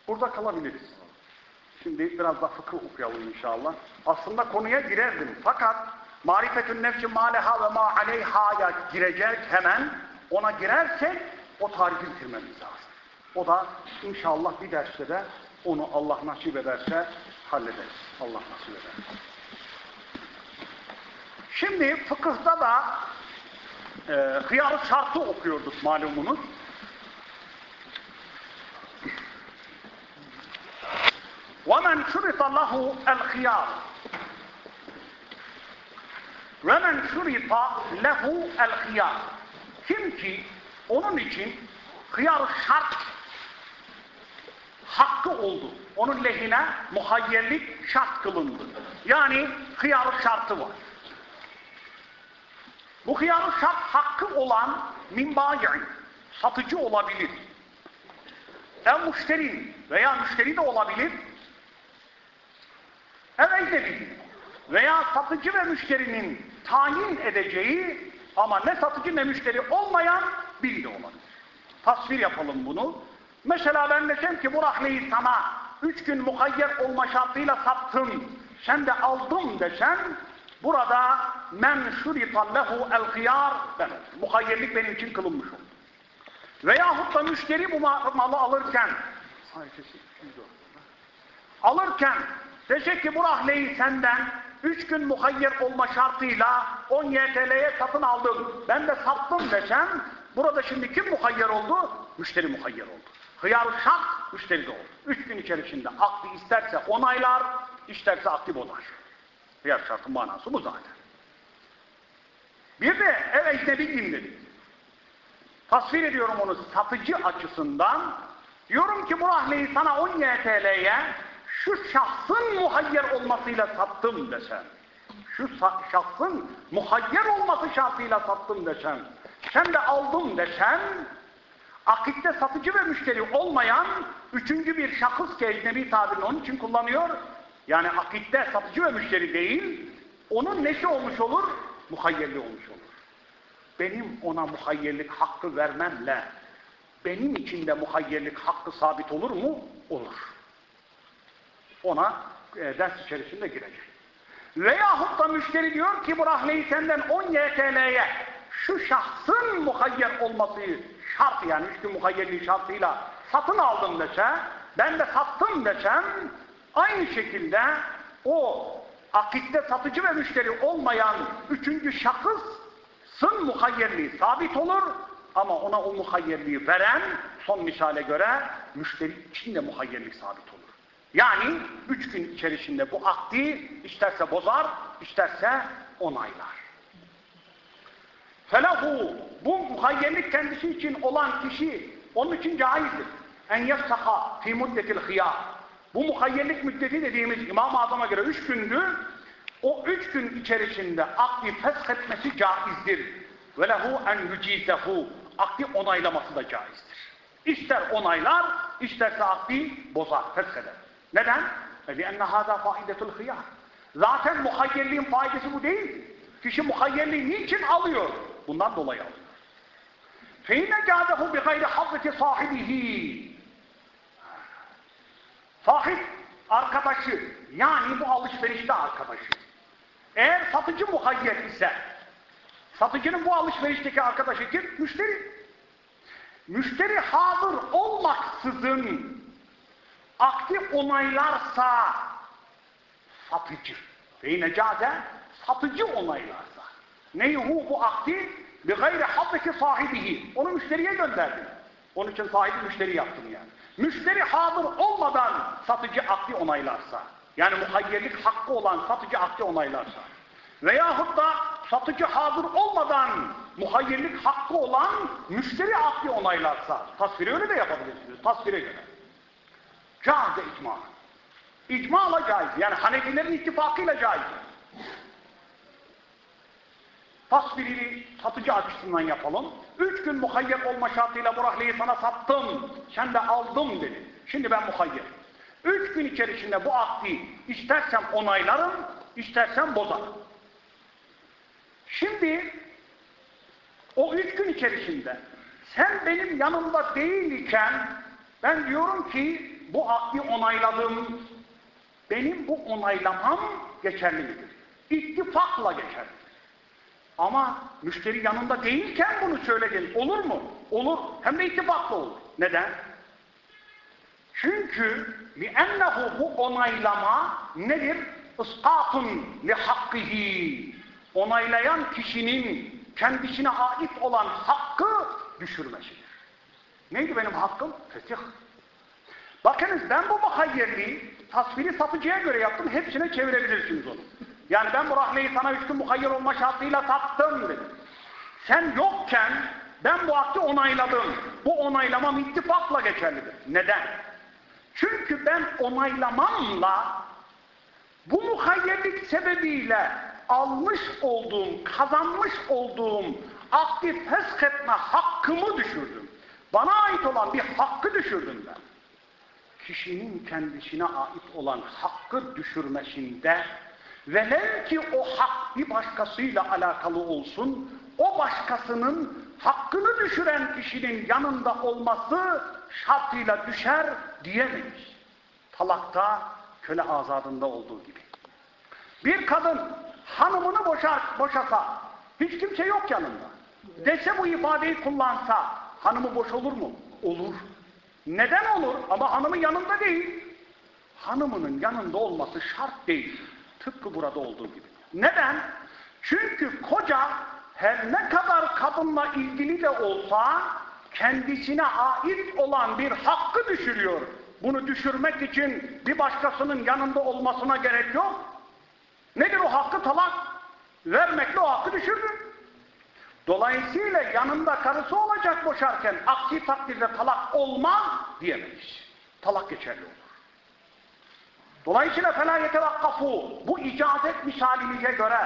Burada kalabiliriz. Şimdi biraz da fıkıh okuyalım inşallah. Aslında konuya girerdim. Fakat marifetün nefsi maleha ve ma aleyha'ya girecek hemen. Ona girersek o tarifi bitirmemiz lazım. O da inşallah bir derste de onu Allah nasip ederse hallederiz. Allah nasip eder. Şimdi fıkıhta da e, hıyar şartı okuyorduk malumunuz. وَمَنْ شُرِطَ لَهُ الْخِيَارُ وَمَنْ شُرِطَ لَهُ الْخِيَارُ Kim ki onun için hıyar şart hakkı oldu. Onun lehine muhayyerlik şart kılındı. Yani hıyar şartı var. Bu hıyar şart hakkı olan minbayi'in satıcı olabilir. En müşterin veya müşteri de olabilir. Dedi. Veya satıcı ve müşterinin tayin edeceği ama ne satıcı ne müşteri olmayan biri de olabilir. Tasvir yapalım bunu. Mesela ben desem ki bu rahleyi sana üç gün mukayyer olma şartıyla sattım. Sen de aldım desen burada men şurita lehu el hıyar ben mukayyerlik benim için kılınmış oldu. Veyahut da müşteri bu malı alırken alırken desek ki bu rahleyi senden üç gün muhayyer olma şartıyla 10 YTL'ye satın aldım. Ben de sattım desem burada şimdi kim muhayyer oldu? Müşteri muhayyer oldu. Hıyar şart müşteri de oldu. Üç gün içerisinde aklı isterse onaylar, isterse aklı bozar. Hıyar şartın manası bu zaten. Bir de ev ecnebiyim dedik. Tasvir ediyorum onu satıcı açısından. Diyorum ki bu rahleyi sana 10 YTL'ye şu şahsın muhayyer olmasıyla sattım desem, şu şahsın muhayyer olması şartıyla sattım desem, sen de aldım desem, akitte satıcı ve müşteri olmayan üçüncü bir şahıs ki ecnebi tabirini onun için kullanıyor. Yani akitte satıcı ve müşteri değil, onun neşi olmuş olur? Muhayyerli olmuş olur. Benim ona muhayyerlik hakkı vermemle, benim içinde muhayyerlik hakkı sabit olur mu? Olur ona e, ders içerisinde girecek. Veyahut da müşteri diyor ki bu rahleyi senden 10 YTL'ye şu şahsın muhayyer olması şart yani üç gün muhayyerliği şartıyla satın aldım dese, ben de sattım desem, aynı şekilde o akitte satıcı ve müşteri olmayan üçüncü şahıssın muhayyerliği sabit olur ama ona o muhayyerliği veren son misale göre müşteri için de muhayyerlik sabit olur. Yani üç gün içerisinde bu akdi isterse bozar, isterse onaylar. Felahu bu muhayyerlik kendisi için olan kişi onun için caizdir. En yefsaha fi muddetil hıyar. Bu muhayyerlik müddeti dediğimiz İmam-ı Azam'a göre üç gündür. O üç gün içerisinde akdi feshetmesi caizdir. Ve lehu en yücizehu. Akdi onaylaması da caizdir. İster onaylar, isterse akdi bozar, fesheder. Neden? لِأَنَّ هَذَا فَائِدَةُ الْخِيَارِ Zaten muhayyerliğin faydası bu değil. Kişi muhayyerliği niçin alıyor? Bundan dolayı alıyor. فَاِنَّ جَادَهُ بِغَيْرِ حَظِّةِ صَاحِبِهِ Sahip arkadaşı, yani bu alışverişte arkadaşı. Eğer satıcı muhayyer ise, satıcının bu alışverişteki arkadaşı kim? Müşteri. Müşteri hazır olmaksızın akdi onaylarsa satıcı. Ve yine cade satıcı onaylarsa. Neyhu bu akdi bir gayri haddeki sahibihi. Onu müşteriye gönderdim. Onun için sahibi müşteri yaptım yani. Müşteri hazır olmadan satıcı akdi onaylarsa. Yani muhayyerlik hakkı olan satıcı akdi onaylarsa. Veyahut da satıcı hazır olmadan muhayyerlik hakkı olan müşteri akdi onaylarsa. Tasviri öyle de yapabilirsiniz. Tasvire göre. Caize icma. İcmala caiz. Yani Hanefilerin ittifakıyla caiz. Tasvirili satıcı açısından yapalım. Üç gün muhayyer olma şartıyla bu rahleyi sana sattım. Sen de aldım dedi. Şimdi ben muhayyer. Üç gün içerisinde bu akdi istersem onaylarım, istersem bozarım. Şimdi o üç gün içerisinde sen benim yanımda değilken ben diyorum ki bu akdi onayladım. Benim bu onaylamam geçerli midir? İttifakla geçerli. Ama müşteri yanında değilken bunu söyledin. Olur mu? Olur. Hem de ittifakla olur. Neden? Çünkü لِأَنَّهُ bu onaylama nedir? اِسْقَاطٌ لِحَقِّهِ Onaylayan kişinin kendisine ait olan hakkı düşürmesidir. Neydi benim hakkım? Fetih. Bakınız ben bu muhayyerliği tasviri satıcıya göre yaptım. Hepsine çevirebilirsiniz onu. Yani ben bu rahmeyi sana üç gün muhayyer olma şartıyla sattım dedim. Sen yokken ben bu akdi onayladım. Bu onaylamam ittifakla geçerlidir. Neden? Çünkü ben onaylamamla bu muhayyerlik sebebiyle almış olduğum, kazanmış olduğum akdi fesketme hakkımı düşürdüm. Bana ait olan bir hakkı düşürdüm ben. Kişinin kendisine ait olan hakkı düşürmesinde Velev ki o hak bir başkasıyla alakalı olsun, o başkasının hakkını düşüren kişinin yanında olması şartıyla düşer diyemeyiz. Talakta köle azadında olduğu gibi. Bir kadın hanımını boşar, boşasa, hiç kimse yok yanında. Dese bu ifadeyi kullansa, hanımı boş olur mu? Olur. Neden olur? Ama hanımın yanında değil. Hanımının yanında olması şart değil. Tıpkı burada olduğu gibi. Neden? Çünkü koca her ne kadar kadınla ilgili de olsa kendisine ait olan bir hakkı düşürüyor. Bunu düşürmek için bir başkasının yanında olmasına gerek yok. Nedir o hakkı? Talak. Vermekle o hakkı düşürdü. Dolayısıyla yanında karısı olacak boşarken aksi takdirde talak olmaz diyemeyiz. Talak geçerli olur. Dolayısıyla فَلَا يَتَوَقَّفُوا Bu icazet misalimize göre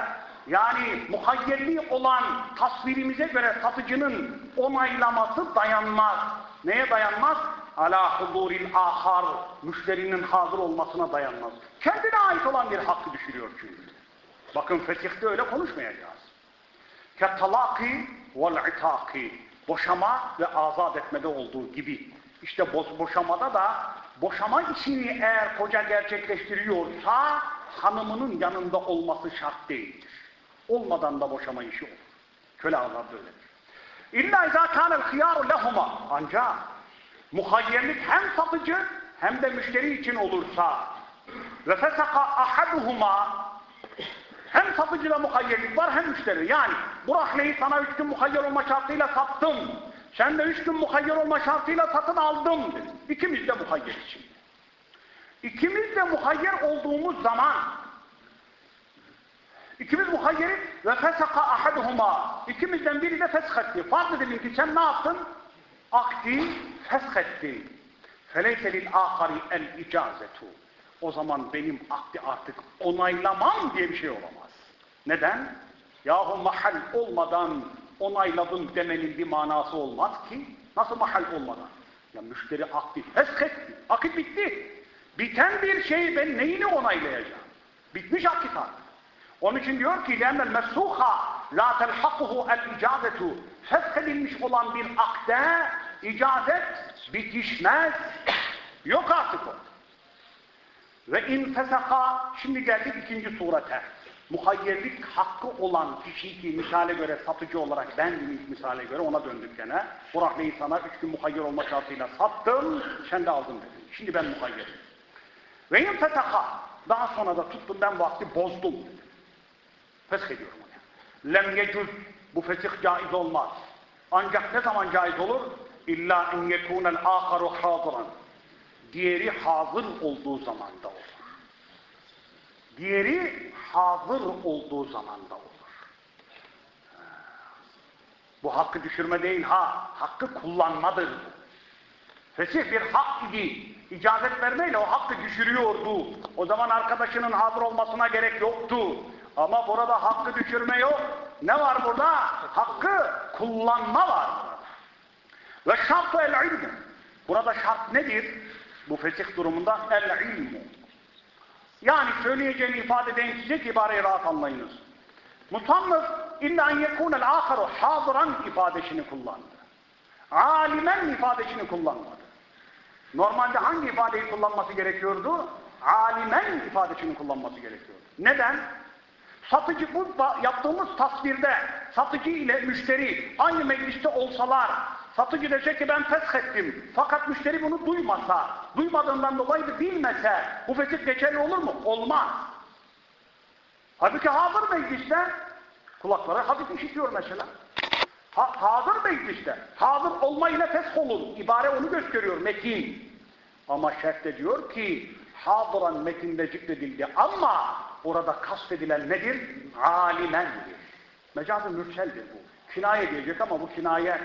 yani muhayyerli olan tasvirimize göre satıcının onaylaması dayanmaz. Neye dayanmaz? Ala huzuril ahar müşterinin hazır olmasına dayanmaz. Kendine ait olan bir hakkı düşürüyor çünkü. Bakın fetihte öyle konuşmayacağız. Kettalaki vel itaki boşama ve azat etmede olduğu gibi. İşte boşamada da boşama işini eğer koca gerçekleştiriyorsa hanımının yanında olması şart değildir. Olmadan da boşama işi olur. Köle azabı öyledir. İlla izâ kânel hıyâru lehuma. Ancak muhayyerlik hem satıcı hem de müşteri için olursa ve fesaka ahaduhuma hem satıcıda muhayyerlik var hem müşteri. Yani bu rahleyi sana üç gün muhayyer olma şartıyla sattım. Sen de üç gün muhayyer olma şartıyla satın aldım. İkimiz de muhayyer için. İkimiz de muhayyer olduğumuz zaman ikimiz muhayyeriz ve fesaka ahaduhuma ikimizden biri de feshetti. Farz edelim ki sen ne yaptın? Akdi feshetti. Feleyse lil ahari el icazetu O zaman benim akdi artık onaylamam diye bir şey olamaz. Neden? Yahu mahal olmadan onayladım demenin bir manası olmaz ki. Nasıl mahal olmadan? Ya müşteri akdi feshetti. Akit bitti. Biten bir şeyi ben neyini onaylayacağım? Bitmiş akit artık. Onun için diyor ki لَاَنَّ الْمَسُوخَ لَا تَلْحَقُهُ الْاِجَازَةُ Feshedilmiş olan bir akde icazet bitişmez. Yok artık o. Ve in fesaka şimdi geldik ikinci surete. Muhayyerlik hakkı olan kişi ki misale göre satıcı olarak ben misale göre ona döndük gene. Bu Burak sana üç gün muhayyer olma şartıyla sattım, sen de aldın dedim. Şimdi ben muhayyerim. Ve in fesaka daha sonra da tuttum ben vakti bozdum. Fesh ediyorum onu. Lem yecuz bu fesih caiz olmaz. Ancak ne zaman caiz olur? İlla en yekûnel âkaru hâziran. Diğeri hazır olduğu zamanda olur. Diğeri hazır olduğu zamanda olur. Bu hakkı düşürme değil ha, hakkı kullanmadır. Fesih bir hak idi. İcazet vermeyle o hakkı düşürüyordu. O zaman arkadaşının hazır olmasına gerek yoktu. Ama burada hakkı düşürme yok. Ne var burada? Hakkı kullanma var. Ve şartı el ilmu. Burada şart nedir? Bu fesih durumunda el ilmu. Yani söyleyeceğini ifade edeyim size ki ibareyi rahat anlayınız. Musannıf illa en yekûnel âkharu hâdıran ifadesini kullandı. Alimen ifadesini kullanmadı. Normalde hangi ifadeyi kullanması gerekiyordu? Alimen ifadesini kullanması gerekiyordu. Neden? Satıcı bu yaptığımız tasvirde satıcı ile müşteri aynı mecliste olsalar satıcı dese ki ben feshettim fakat müşteri bunu duymasa duymadığından dolayı bilmese bu fesih geçerli olur mu? Olmaz. Halbuki hazır mecliste kulakları hafif işitiyor mesela. Ha, hazır mecliste. Hazır olma ile fesh olur. İbare onu gösteriyor metin. Ama şerhte diyor ki hazıran metinde zikredildi ama orada kastedilen nedir? Alimendir. Mecaz-ı mürseldir bu. Kinaye diyecek ama bu kinaye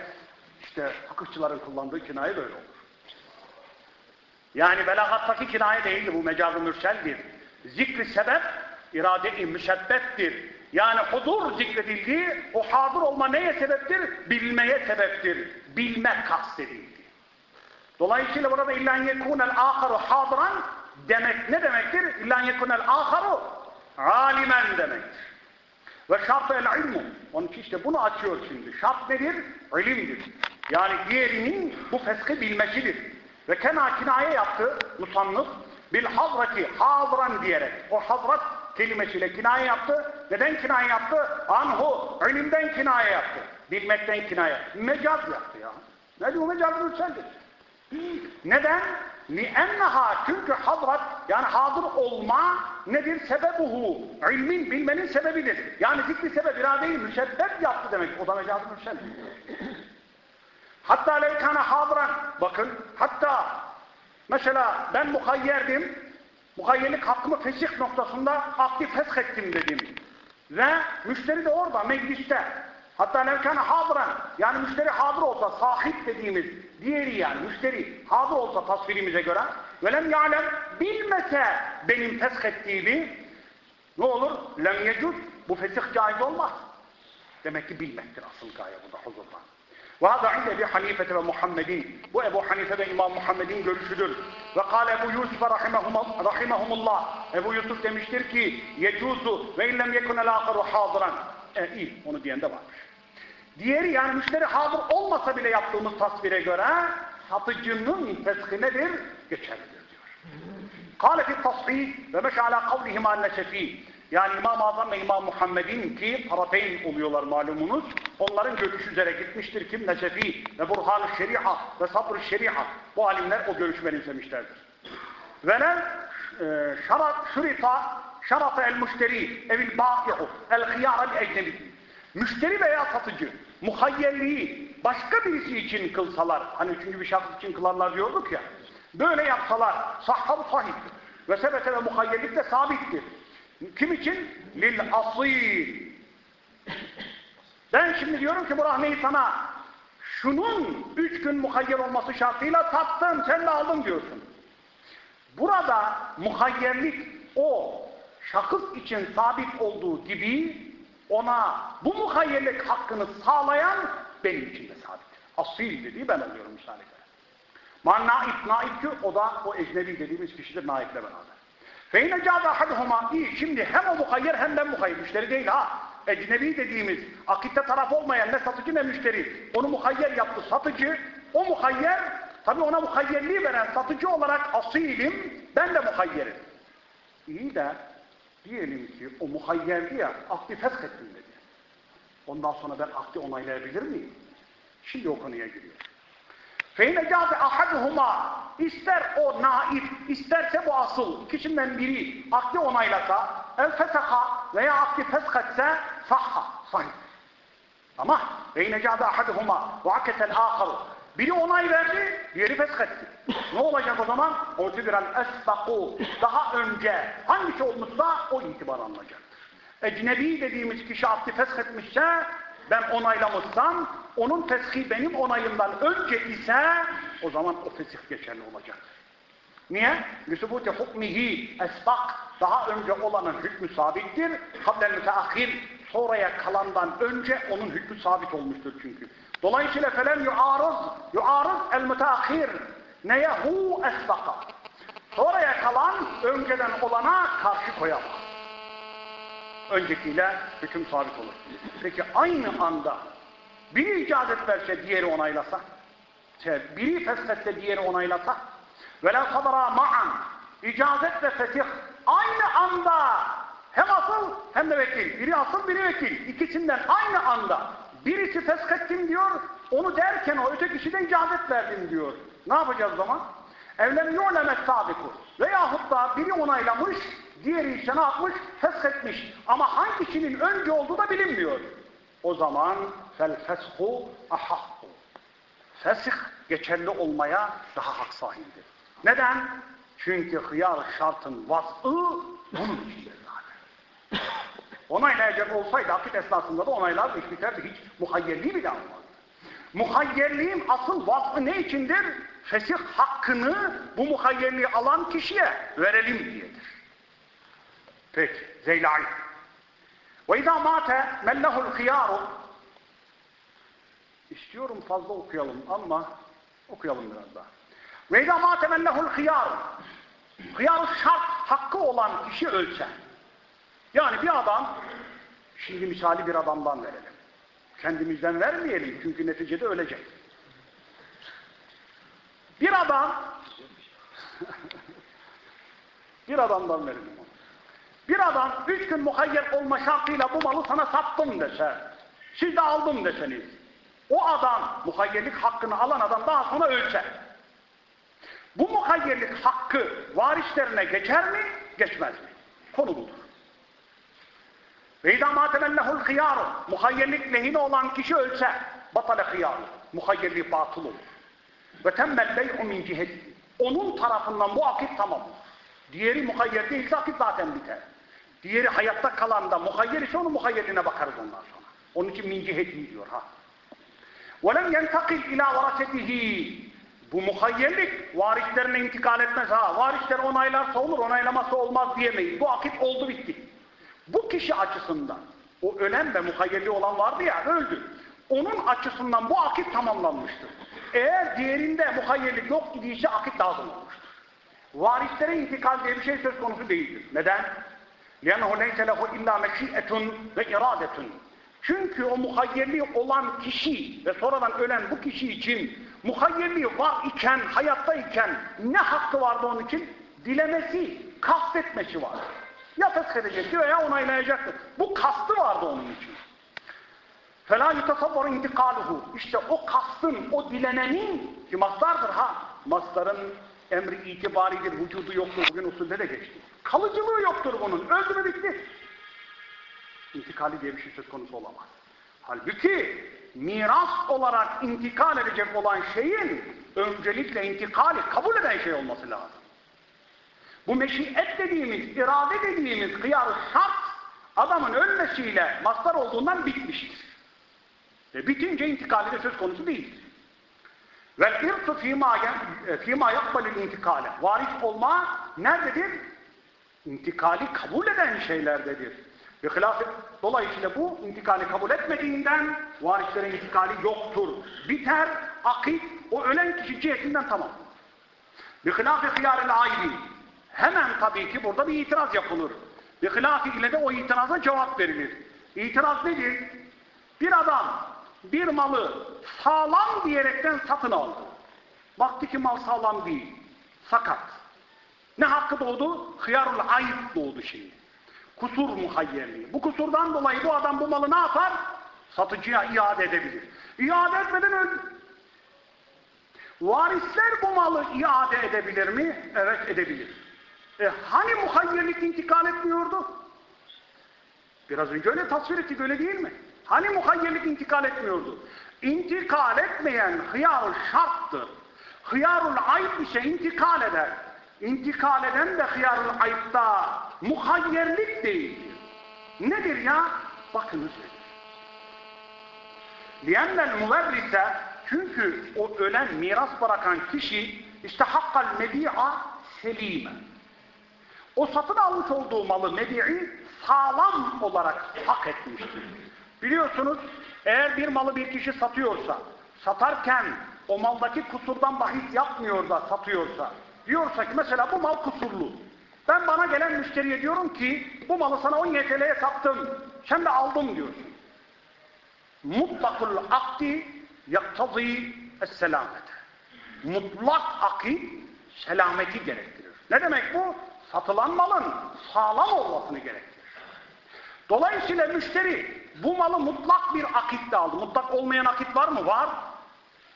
işte fıkıhçıların kullandığı kinaye böyle olur. Yani belagattaki kinaye değildi bu mecaz-ı mürseldir. Zikri sebep irade-i müsebbettir. Yani huzur zikredildi, o hazır olma neye sebeptir? Bilmeye sebeptir. Bilmek kastedildi. Dolayısıyla burada illan yekunel aharu hadiran demek ne demektir? İllan yekunel aharu alimen demektir. Ve şart el ilmu. Onun için işte bunu açıyor şimdi. Şart nedir? İlimdir. Yani diğerinin bu feshi bilmesidir. Ve kena kinaye yaptı musannıf bil hazreti hazran diyerek. O hazret kelimesiyle kinaye yaptı. Neden kinaye yaptı? Anhu, ilimden kinaye yaptı. Bilmekten kinaye. Mecaz yaptı ya. Ne diyor mecaz mürseldir. Neden? لِأَنَّهَا Çünkü hazret yani hazır olma nedir? Sebebuhu. İlmin, bilmenin sebebidir. Yani zikri sebep iradeyi müsebbep yaptı demek. O da mecaz mürseldir. hatta leykâne hazıran. Bakın hatta mesela ben muhayyerdim. Muhayyerlik hakkımı fesih noktasında aktif feshettim dedim. Ve müşteri de orada mecliste. Hatta levkâne hazıran. Yani müşteri hazır olsa sahip dediğimiz diğeri yani müşteri hazır olsa tasvirimize göre velem ya'lem bilmese benim feshettiğimi ne olur? Lem yecud bu fesih caiz olmaz. Demek ki bilmektir asıl gaye burada huzurda. Hanife ve Muhammedin. Bu Ebu Hanife ve İmam Muhammed'in görüşüdür. Ve kâle Ebu Yusuf rahimahumullah. Ebu Yusuf demiştir ki yecuzu ve illem yekunel âkharu hâziran. E iyi onu diyen de varmış. Diğeri yani müşteri hazır olmasa bile yaptığımız tasvire göre satıcının feshi nedir? Geçerlidir diyor. Kâle fi tasfih ve meşâlâ kavlihim anne. Yani İmam-ı Azam ve İmam Muhammed'in ki tarateyn oluyorlar malumunuz. onların görüş üzere gitmiştir. Kim Nesefi ve Burhan-ı Şeria ve Sabr-ı Şeria. Bu alimler o görüşü benimsemişlerdir. Velev e, şarat şurita şarata el müşteri evil bâ'i'u el hıyârel ecnebi. Müşteri veya satıcı muhayyerliği başka birisi için kılsalar, hani üçüncü bir şahıs için kılarlar diyorduk ya, böyle yapsalar sahhab sahiptir. Ve sebete ve muhayyerlik de sabittir. Kim için? Lil asil. Ben şimdi diyorum ki bu rahmeyi sana şunun üç gün muhayyer olması şartıyla sattım, sen de aldın diyorsun. Burada muhayyerlik o şahıs için sabit olduğu gibi ona bu muhayyerlik hakkını sağlayan benim için de sabittir. Asil dediği ben oluyorum misal Man naib, naib ki o da o ecnebi dediğimiz kişidir naible beraber. Feyne câze ahaduhuma iyi şimdi hem o muhayyer hem ben muhayyer. Müşteri değil ha. Ecnebi dediğimiz akitte taraf olmayan ne satıcı ne müşteri. Onu muhayyer yaptı satıcı. O muhayyer tabi ona muhayyerliği veren satıcı olarak asilim ben de muhayyerim. İyi de diyelim ki o muhayyerdi ya akdi feskettim dedi. Ondan sonra ben akdi onaylayabilir miyim? Şimdi o konuya giriyor. Feyne câze ahaduhuma ister o naif, isterse bu asıl ikisinden biri akdi onaylasa, el fesaka veya akdi fesketse sahha, sahih. Ama feyne câze ahaduhuma ve âkharu biri onay verdi, diğeri fesketti. ne olacak o zaman? Ortibiral esbaku. Daha önce hangisi olmuşsa o itibar alınacaktır. Ecnebi dediğimiz kişi akdi fesketmişse ben onaylamışsam onun feshi benim onayımdan önce ise o zaman o fesih geçerli olacaktır. Niye? Lüsubuti hukmihi esbak daha önce olanın hükmü sabittir. Kablel müteahhir sonraya kalandan önce onun hükmü sabit olmuştur çünkü. Dolayısıyla felem yuarız yuarız el müteahhir neye hu esbaka. Sonraya kalan önceden olana karşı koyamaz öncekiyle hüküm sabit olur. Peki aynı anda biri icazet verse diğeri onaylasa, biri feshetse diğeri onaylasa la kadara ma'an icazet ve fesih aynı anda hem asıl hem de vekil. Biri asıl biri vekil. İkisinden aynı anda birisi feskettim diyor, onu derken o ötekisi de icazet verdim diyor. Ne yapacağız zaman? Evlem yu'lemet sabiku. Veyahut da biri onaylamış, diğeri ise ne yapmış? Feshetmiş. Ama hangisinin önce olduğu da bilinmiyor. O zaman fel feshu ahakku. Fesih geçerli olmaya daha hak sahibidir. Neden? Çünkü hıyar şartın vaz'ı bunun içindir zaten. Onaylayacak olsaydı akit esnasında da onaylar iş biterdi. Hiç muhayyerliği bile almaz. Muhayyerliğin asıl vasfı ne içindir? Fesih hakkını bu muhayyerliği alan kişiye verelim diyedir. Peki, Zeylai. Ve izâ mâte mellehul hıyâru İstiyorum fazla okuyalım ama okuyalım biraz daha. İzâ mâte mellehul hıyâru Hıyâru şart hakkı olan kişi ölse. Yani bir adam, şimdi misali bir adamdan verelim. Kendimizden vermeyelim çünkü neticede ölecek. Bir adam bir adamdan verelim onu. Bir adam üç gün muhayyer olma şartıyla bu malı sana sattım dese, siz de aldım deseniz, o adam muhayyerlik hakkını alan adam daha sonra ölse, bu muhayyerlik hakkı varislerine geçer mi, geçmez mi? Konu budur. Ve idâ mâtemellehul hıyâru muhayyerlik lehine olan kişi ölse batale hıyâru muhayyerliği batıl olur. Temmel bey'u min onun tarafından bu akit tamam. Diğeri muhayyer değilse akit zaten biter. Diğeri hayatta kalan da muhayyer ise onun muhayyerine bakarız ondan sonra. Onun için min diyor ha. وَلَمْ يَنْتَقِلْ اِلٰى وَرَسَتِهِ Bu muhayyerlik varislerine intikal etmez ha. Varisler onaylarsa olur, onaylaması olmaz diyemeyiz. Bu akit oldu bitti. Bu kişi açısından, o ölen ve muhayyerli olan vardı ya, öldü. Onun açısından bu akit tamamlanmıştır. Eğer diğerinde muhayyerlik yok idiyse akit lazım olmuştur. Varislere intikal diye bir şey söz konusu değildir. Neden? لِيَنَّهُ لَيْسَ لَهُ اِلَّا مَشِيئَةٌ وَاِرَادَةٌ Çünkü o muhayyerliği olan kişi ve sonradan ölen bu kişi için muhayyerliği var iken, hayatta iken ne hakkı vardı onun için? Dilemesi, kastetmesi var. Ya feshedecekti veya onaylayacaktı. Bu kastı vardı onun için. فَلَا يُتَصَوَّرُ اِنْتِقَالُهُ İşte o kastın, o dilenenin ki mastardır ha. Mastarın emri itibaridir, vücudu yoktur. Bugün usulde de geçti. Kalıcılığı yoktur bunun. Öldü mü bitti. İntikali diye bir şey söz konusu olamaz. Halbuki miras olarak intikal edecek olan şeyin öncelikle intikali kabul eden şey olması lazım. Bu meşiyet dediğimiz, irade dediğimiz hıyar şart adamın ölmesiyle mastar olduğundan bitmiştir. Ve bitince intikali de söz konusu değildir. Vel irtı fîmâ yakbalil intikale. Varis olma nerededir? İntikali kabul eden şeylerdedir. Ve hilaf dolayısıyla bu intikali kabul etmediğinden varislerin intikali yoktur. Biter, akit, o ölen kişi cihetinden tamam. Bi hilaf-ı hıyaril aybi. Hemen tabii ki burada bir itiraz yapılır. Bi hilaf ile de o itiraza cevap verilir. İtiraz nedir? Bir adam bir malı sağlam diyerekten satın aldı. Baktı ki mal sağlam değil. Sakat. Ne hakkı doğdu? Hıyarul ayıp doğdu şimdi. Kusur muhayyerliği. Bu kusurdan dolayı bu adam bu malı ne yapar? Satıcıya iade edebilir. İade etmeden öldü. Varisler bu malı iade edebilir mi? Evet edebilir. E hani muhayyerlik intikal etmiyordu? Biraz önce öyle tasvir ettik öyle değil mi? Hani muhayyerlik intikal etmiyordu? İntikal etmeyen hıyarul şarttır. Hıyarul ayıp ise intikal eder. İntikal eden de hıyarul ayıpta muhayyerlik değildir. Nedir ya? Bakınız nedir? Liyennel muverrite çünkü o ölen miras bırakan kişi işte hakkal medi'a selime. O satın almış olduğu malı medi'i sağlam olarak hak etmiştir. Biliyorsunuz eğer bir malı bir kişi satıyorsa, satarken o maldaki kusurdan bahis yapmıyor da satıyorsa, diyorsa ki mesela bu mal kusurlu. Ben bana gelen müşteriye diyorum ki bu malı sana 10 YTL'ye sattım. Sen de aldım diyorsun. Mutlakul akdi yaktazi es-selamete. Mutlak akid selameti gerektirir. Ne demek bu? Satılan malın sağlam olmasını gerektirir. Dolayısıyla müşteri bu malı mutlak bir akitle aldı. Mutlak olmayan akit var mı? Var.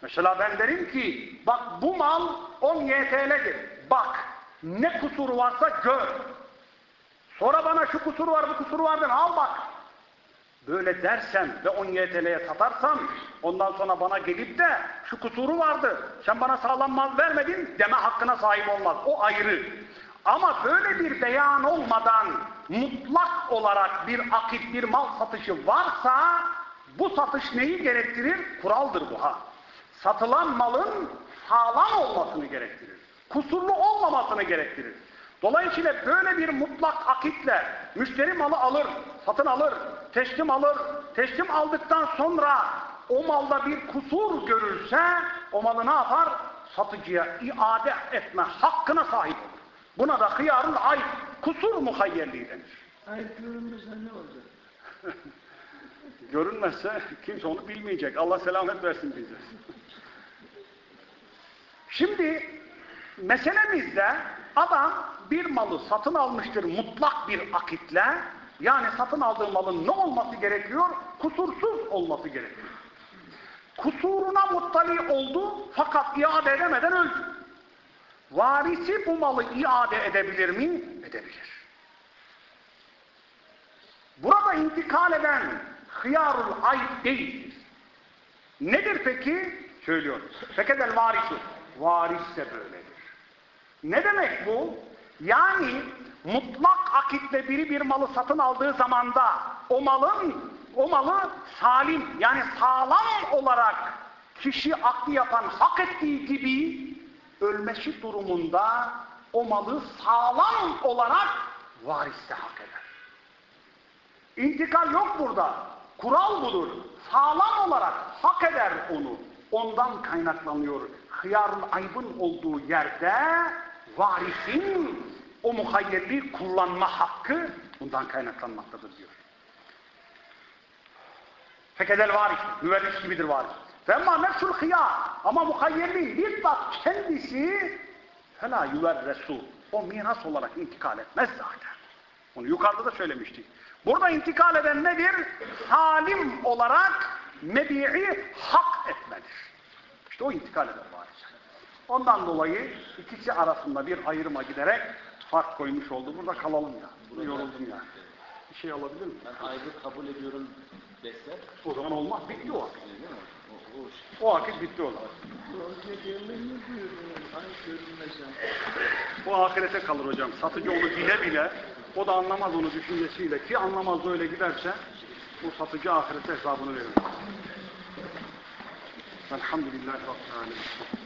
Mesela ben derim ki bak bu mal 10 YTL'dir. Bak ne kusuru varsa gör. Sonra bana şu kusur var bu kusur var deme al bak. Böyle dersen ve 10 YTL'ye satarsan ondan sonra bana gelip de şu kusuru vardı. Sen bana sağlam mal vermedin deme hakkına sahip olmaz. O ayrı. Ama böyle bir beyan olmadan mutlak olarak bir akit, bir mal satışı varsa bu satış neyi gerektirir? Kuraldır bu ha. Satılan malın sağlam olmasını gerektirir. Kusurlu olmamasını gerektirir. Dolayısıyla böyle bir mutlak akitle müşteri malı alır, satın alır, teslim alır. Teslim aldıktan sonra o malda bir kusur görürse o malı ne yapar? Satıcıya iade etme hakkına sahip olur. Buna da hıyarın ay kusur muhayyerliği denir. Ayıp görünmese ne olacak? Görünmezse kimse onu bilmeyecek. Allah selamet versin bize. Şimdi meselemizde adam bir malı satın almıştır mutlak bir akitle. Yani satın aldığı malın ne olması gerekiyor? Kusursuz olması gerekiyor. Kusuruna muttali oldu fakat iade edemeden öldü. Varisi bu malı iade edebilir mi? Edebilir. Burada intikal eden hıyarul ayıp değildir. Nedir peki? Söylüyor. Fekedel varisi. Varis de böyledir. Ne demek bu? Yani mutlak akitle biri bir malı satın aldığı zamanda o malın o malı salim yani sağlam olarak kişi akli yapan hak ettiği gibi ölmesi durumunda o malı sağlam olarak varis de hak eder. İntikal yok burada. Kural budur. Sağlam olarak hak eder onu. Ondan kaynaklanıyor. Hıyarın aybın olduğu yerde varisin o muhayyerliği kullanma hakkı bundan kaynaklanmaktadır diyor. Fekedel varis, müverris gibidir varis. Femma nefsul hıyar ama muhayyerliğin bizzat kendisi fela yüverresu. O miras olarak intikal etmez zaten. Onu yukarıda da söylemiştik. Burada intikal eden nedir? Salim olarak mebi'i hak etmedir. İşte o intikal eder bariz. Ondan dolayı ikisi arasında bir ayrıma giderek fark koymuş oldu. Burada kalalım ya. Bunu yoruldum ya. Bir şey alabilir miyim? Ben ayrı kabul ediyorum dese O zaman olmaz. Bitti o vakit. değil mi? O, vakit bitti o zaman. Görünmesen. O ahirete kalır hocam. Satıcı onu bile bile o da anlamaz onu düşüncesiyle ki anlamaz öyle giderse bu satıcı ahirete hesabını verir. Elhamdülillahi Rabbil Alemin.